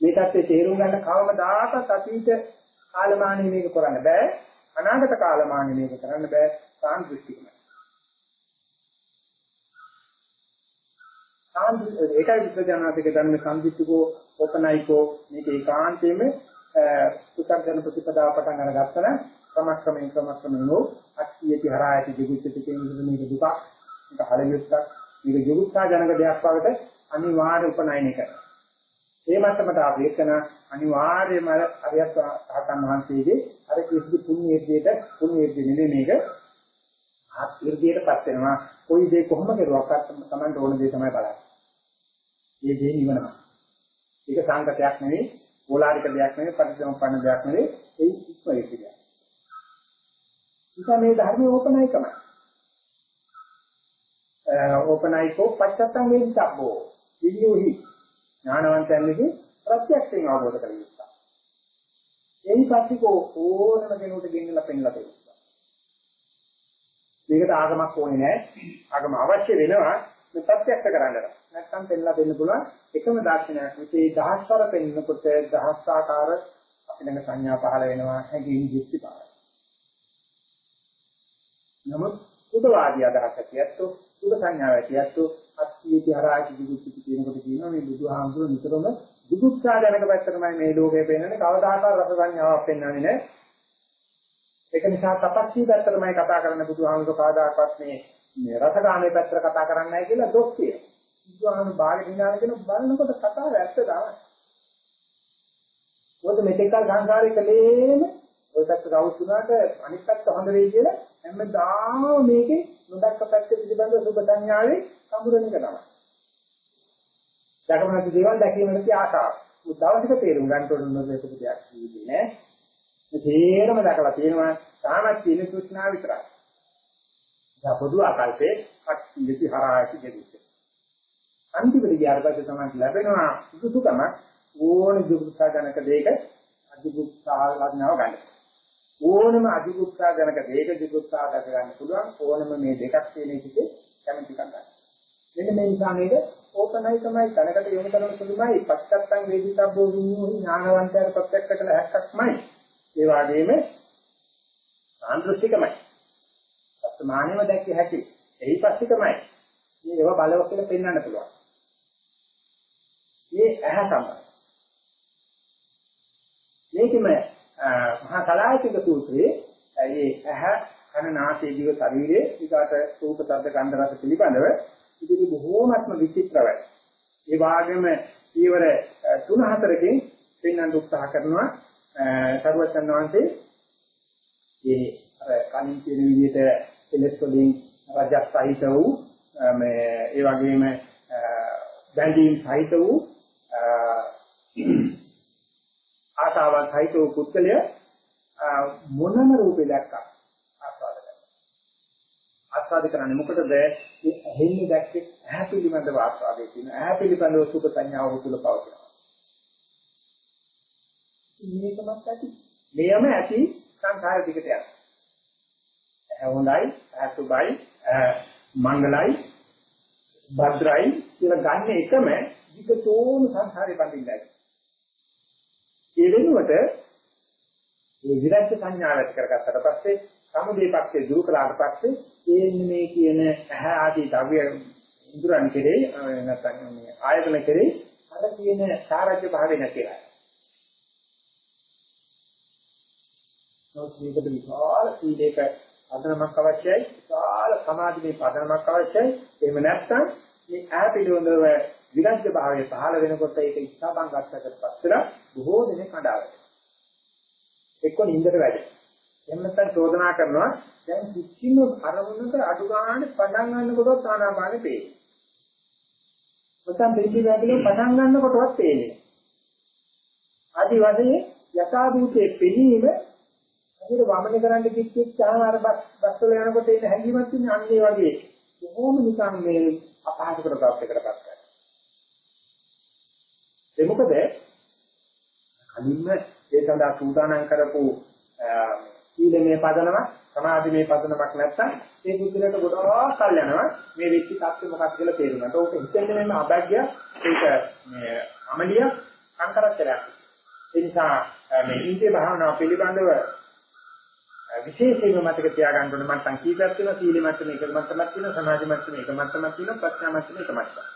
මේකත් තේරුම් ගන්න කවමදාකවත් අතීත කාලමානී මේක කරන්න බෑ. අනාගත කාලමානී මේක කරන්න බෑ. සාන්දෘෂ්ටිකයි. ඒකයි විද්‍යානාතික ධර්ම සම්දිත්තිකෝ ඕපනයිකෝ මේක ඒකාන්තයෙන්ම පුතග්ජන ප්‍රතිපදාව පටන් අරගත්තා නම් ක්‍රමක්‍රමයෙන් ක්‍රමක්‍රමයෙන් නෝ අක්තියති හරායති දිගුච්චති කියන මේක දුක මේක හලියුත්තක් මේක යොගුත්තා ජනක දෙයක් වගේ අනිවාර්ය උපනයනය කරනවා. ඒ මට්ටමට අපි එක්කන අනිවාර්යයෙන්ම අරියත් සහකම් වහන්සේගේ අර කිසි පුණ්‍යයේදීට පුණ්‍යයේදී නෙමෙයි මේක ආත් ඉර්ධියටපත් වෙනවා. කොයි දේ කොහොම කරුවක්වත් Tamanට ඕන දේ තමයි බලන්නේ. ඒ දේ නිවනවා. ඒක සංකතයක් නෙවෙයි, ඕලාරික දෙයක් නෙවෙයි, පරිසම්පන්න දෙයක් නෙවෙයි, ඒ ඉස්මයේ දෙයක්. ඉතින් මේ ධර්මයේ ඕපනයිකමයි. ඕපනයිකෝ පච්චත්තං වේදිතබ්බෝ. විඤ්ඤෝහි ඥානවන්තයන්ගේ ප්‍රත්‍යක්ෂයෙන් අවබෝධ කර යුතුයි. එයි පස්සිකෝ ඕනම කෙනෙකුට ගෙන්නලා පෙන්නලා දෙන්න. මේකට ආගමක් ඕනේ නැහැ. ආගම අවශ්‍ය වෙනවා. මේ ප්‍රත්‍යක්ෂ කරන්න. නැත්නම් පෙන්නලා දෙන්න පුළුවන් එකම දර්ශනයක්. මේ දහස්වර පෙන්නකොට දහස් ආකාර අපිට සංඥා පහළ වෙනවා හැඟීම් දෘෂ්ටි පහළ. නමුත් සුදවාදී අදහස කියත්තෝ සුද සංඥාව කියත්තෝ අත්‍යීති හරාටි දුක්ඛිත කියනකොට කියනවා මේ බුදුහාමුදුරුවෝ නිතරම දුක්ඛා දැනක පැත්තටමයි මේ ලෝකේ පෙන්වන්නේ කවදාකවත් රස සංඥාවක් පෙන්වන්නේ නැහැ. ඒක නිසා තපස්සී පැත්තටමයි කතා කරන්න බුදුහාමුදුරුවෝ කවදාකවත් මේ මේ රසගාමී පැත්තට කතා කරන්නේ නැහැ කියලා දොස් කියනවා. බුදුහාමුදුරුවෝ බාහිර දිනාන කියන බලනකොට කතාව ඇත්ත තමයි. මොකද මෙතෙක් කල සංසාරේ කලේම ඔය පැත්ත රවුතුනාට අනිත් පැත්ත හොඳ වෙයි කියලා හැමදාම මේකේ නොදක්ක පැත්ත පිළිබඳ සුබ සංඥාවේ සම්බුරණ එක තමයි. දැකමනති දේවල් දැකීමේ තිය ආශාව. උදවසික තේරුම් ගන්න ඕන නොදේක දෙයක් කිව්වේ නෑ. මේ තේරම දැකලා තියෙනවා තාමත් තියෙන කෘෂ්ණා විතරයි. දැන් පොදු ආකල්පේ අත්‍යවශ්‍ය හරායති දෙවිද. අන්තිමට ගියාට පස්සේ තමයි ලැබෙනවා සුදුසුකම ඕන දුක්ඛ ජනක දෙයක අධිගුප්තා ලඥාව ගන්න. ඕනම අධිගුප්තා ජනක දෙයක දිගුප්තා දක ගන්න පුළුවන් ඕනම මේ දෙකක් තියෙන එකේ කැමැති ගන්න. මෙන්න මේ නිසා මේක ඕපනයි තමයි තනකට යොමු කරන සුළුමයි පච්චත්තං වේදිතබ්බෝ විඤ්ඤෝ ඥානවන්තයර ප්‍රත්‍යක්ෂ කළ හැක්කක්මයි. ඒ වගේම ආන්දෘෂ්ටිකමයි. වර්තමානයේම දැක්ක හැකි. එහි පස්සිකමයි. මේ ඒවා බලව කියලා පෙන්වන්න පුළුවන්. මේ ඇහැ තමයි. මේකම මහා කලායතික සූත්‍රයේ ඒ ඇහැ කන නාසය දිව ශරීරයේ ඊකට රූප ශබ්ද ගන්ධ රස පිළිබඳව ඉතිරි බොහෝමත්ම විචිත්‍රයි. ඒ වගේම ඊවර තුන හතරකින් පෙන්වන්න උත්සාහ කරනවා සරුවචන් වහන්සේ ඒ අර කලින් කියන විදිහට එලෙස් වලින් රජස් සහිත වූ මේ ඒ වගේම බැඳීම් සහිත වූ ආසාවන් සහිත වූ පුද්ගලය මොනම රූපේ දැක්කා ආස්වාද කරනවා. ආස්වාද කරන්නේ මොකටද? මේ ඇහෙන්නේ දැක්කේ ඇහැ පිළිබඳව ආස්වාදයේ තියෙන ඇහැ පිළිබඳව සුඛ සංඥාව තුළ පවතිනවා. මේකමත් ඇති. මෙයම ඇති සංඛාර දිගට යනවා. ඇහැ හොඳයි, ඇහැ සුබයි, මංගලයි, භද්‍රයි කියලා ගන්න එකම විකතෝම සංඛාරේ බඳින්නයි. ඒ වෙනුවට මේ විරජ්‍ය සංඥාව ඇති කරගත්තට පස්සේ සමුදේ පක්ෂේ දුරු කළාට පස්සේ ඒ මේ කියන ඇහැ ආදී ද්‍රව්‍ය ඉන්ද්‍රයන් කෙරේ නැත්නම් මේ ආයතන කෙරේ අර කියන සාරජ්‍ය භාවය නැතිලා. නොසීකට විශාල සීලයක පදනමක් අවශ්‍යයි විශාල සමාධිමේ පදනමක් අවශ්‍යයි එහෙම නැත්නම් මේ ඈ පිළිබඳව විරජ්‍ය භාවයේ පහළ වෙනකොට ඒක ඉස්සබන් ගන්නකට පස්සට බොහෝ දෙනෙක් අඬාවෙනවා. එක්ක නින්දට වැඩ. එහෙම නැත්නම් චෝදනා කරනවා දැන් කිසිම අරමුණක අඩු ගන්න පටන් ගන්නකොටත් ආනාපානෙ පේනවා. නැත්නම් පිළිදි වැදලේ පටන් ගන්නකොටවත් පේන්නේ. ආදි වශයෙන් යථා භූතයේ පිළීම අදිර වමන කරන්න කිච්චිච්ච ආහාර බස් බස් වල යනකොට එන හැඟීමක් තියෙන අන්නේ වගේ කොහොම නිකන් මේ අපහසුකර ප්‍රාප්ත කරපත් ඒ මොකද කලින්ම ඒ සඳහා සූදානම් කරපු සීලමය පදනමක් සමාධිමය පදනමක් නැත්තම් ඒ බුද්ධලට ගොඩාක් කල් යනවා මේ වෙච්ච තත්ත්වෙ මොකක්ද කියලා තේරුම් ගන්න. ඕක හිතෙන්නේ මේ අභාග්‍ය ඒක මේ අමලිය සංකරච්චලයක්. ඒ නිසා මේ ඉන්දිය භාවනාව පිළිබඳව විශේෂයෙන්ම මතක තියාගන්න ඕනේ මට්ටම් කීපයක් තියෙනවා සීල මට්ටම එක මට්ටමක් තියෙනවා සමාධි මට්ටම එක මට්ටමක් තියෙනවා ප්‍රඥා මට්ටම එක මට්ටමක්.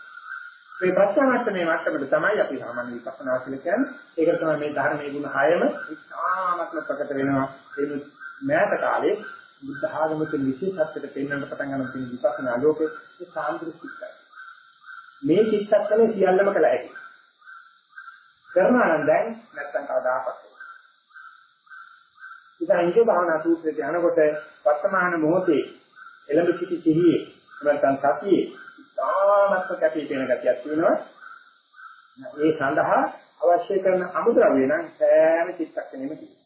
මේ ප්‍රඥාමත්තමේ මට්ටමට තමයි අපි සාමාන්‍ය විපස්සනා කියලා කියන්නේ. ඒක තමයි මේ ධර්මයේ ගුණ හයම ඉතාමත්ම ප්‍රකට වෙනවා. ඒ මෑත කාලේ බුද්ධ ආගමික විශේෂත්වයට පෙන්වන්න පටන් ගන්න තියෙන විපස්සනා ලෝකේ ඒ සාන්දෘෂ්ටිකයි. මේ චිත්තක්ෂණය සියල්ලම කළ හැකි. කරනවා නම් දැන් නැත්තම් කවදාකවත්. ඉතින් ඉන්දිය භාවනා සූත්‍රයේ යනකොට වර්තමාන මොහොතේ එළඹ සිටි සිහියේ නැත්නම් සතියේ තාමත්ම කැපී පෙනෙන ගතියක් තියෙනවා. ඒ සඳහා අවශ්‍ය කරන අමුද්‍රව්‍ය නම් සෑම චිත්තක්ෂණෙම තියෙනවා.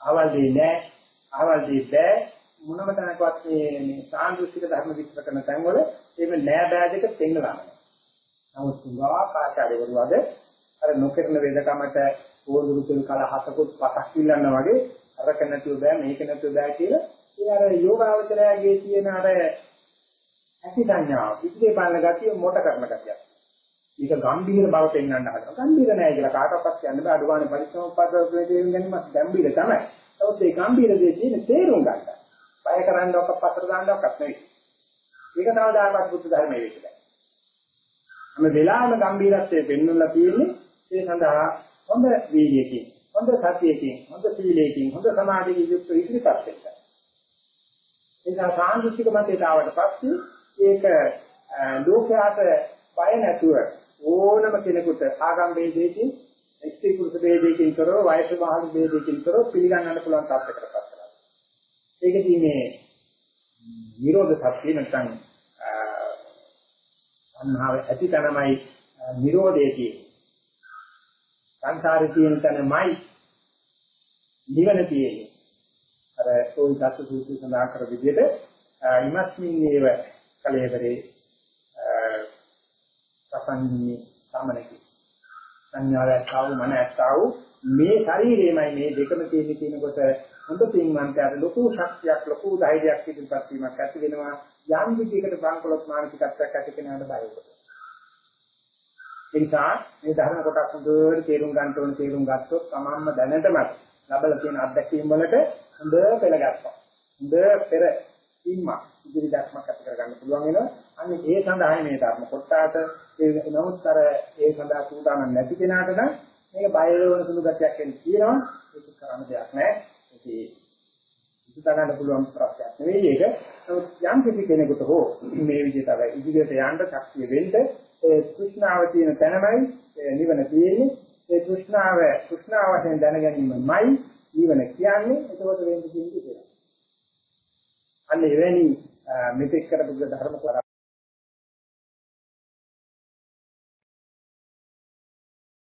අවල් දෙන්නේ නැහැ. අවල් දෙන්නේ මොනම තැනකවත් මේ මේ සාන්දෘෂ්ටික ධර්ම විස්තර කරන තැන්වල ඒක නෑ බෑදක තෙන්නලා නැහැ. නමුත් තුඟා පාචාරයවරු අද අර නොකරන වේදකමට ඕඳුරු තුන් කල හතකුත් පතක් ඉල්ලන්න වගේ අරක නැතුව බෑ මේක නැතුව බෑ කියලා ඒ අර යෝගාවචරයගේ තියෙන අර ඇති සංඥාව ඉදිරිය බලන ගතිය මොට කරන ගතියක්. ඒක ගම්බීර බව පෙන්වන්න හදනවා. ගම්බීර නෑ කියලා කාටවත් කියන්න බෑ. අඩුවානේ පරිස්සමපද ප්‍රදේශයෙන් ගැනීමත් ගම්බීර තමයි. නමුත් මේ ගම්බීර දේ තියෙන තේරුම් ගන්න. බය කරන්න ඔක්ක පතර දාන්න ඔක්කත් නෙවෙයි. ඒක තමයි දායකත් බුද්ධ ධර්මයේ විදිහට. හැම වෙලාවෙම ගම්බීරත්වයේ පෙන්වලා තියෙන්නේ ඒ සඳහා හොඳ වීර්යයකින් හොඳ සතියකින් හොඳ සීලයකින් හොඳ සමාධියකින් යුක්ත ඉදිරිපත් වෙනවා. එනිසා සාන්දෘෂ්ටික මතයට ආවට පස්සේ ඒක ලෝකයාට බය නැතුව ඕනම කෙනෙකුට ආගම් ભેදයකින් ස්ත්‍රී පුරුෂ ભેදයකින් කරව වයස වහන් ભેදයකින් කරව පිළිගන්නන්න පුළුවන් තාක්ෂණයකට පත් කරනවා. ඒකදී මේ නිරෝධ සත්‍ය නැත්නම් අන්හාව ඇති තනමයි නිරෝධයේදී සංසාරේ තියෙන තැනමයි නිවන තියෙන්නේ. අර සෝයි දත්ත සූත්‍රය සඳහන් කර විදිහට ඉමස්මින් ඒව කලේවරේ සසංගී සමනකි. සංඥාවත්තාව මන ඇත්තාව මේ ශරීරයමයි මේ දෙකම තියෙන්නේ කියනකොට හොඳ පින්වන්තයාට ලොකු ශක්තියක් ලොකු ධෛර්යයක් ඉදිරිපත් වීමක් ඇති වෙනවා. යම් විදිහකට බංකොලොත් මානසිකත්වයක් ඇති කෙනාට බය වෙනවා. ඒ නිසා මේ ධර්ම කොටස් හොඳට තේරුම් ගන්න ඕන තේරුම් ගත්තොත් තමන්ම දැනටමත් ලැබලා තියෙන අත්දැකීම් වලට හොඳ පෙළගත්තා හොඳ පෙර ඉම්මා ඉදිරි ධර්මයක් ඇති කරගන්න පුළුවන් වෙනවා. අන්න ඒ සඳහා මේ ධර්ම කොටාට ඒ නමුත් අර ඒ සඳහා සූදානම් නැති කෙනාට නම් මේක බය වෙන සුළු ගැටයක් වෙන තියෙනවා. ඒක කරන්න දෙයක් නැහැ. ඒකේ ඉස්සතගන්න පුළුවන් ප්‍රශ්නයක් නෙවෙයි ඒක. නමුත් යම් කිසි කෙනෙකුට හෝ මේ විදිහට අර ඉදිරියට යන්න ශක්තිය වෙන්න ඒ කෘෂ්ණාව තියෙන තැනමයි නිවන තියෙන්නේ. ඒ කෘෂ්ණාව කෘෂ්ණාව වශයෙන් දැන ගැනීමයි නිවන කියන්නේ. එතකොට වෙන්නේ කියන්නේ අන්න එවැනි මෙතෙක් කරපු ධර්ම කර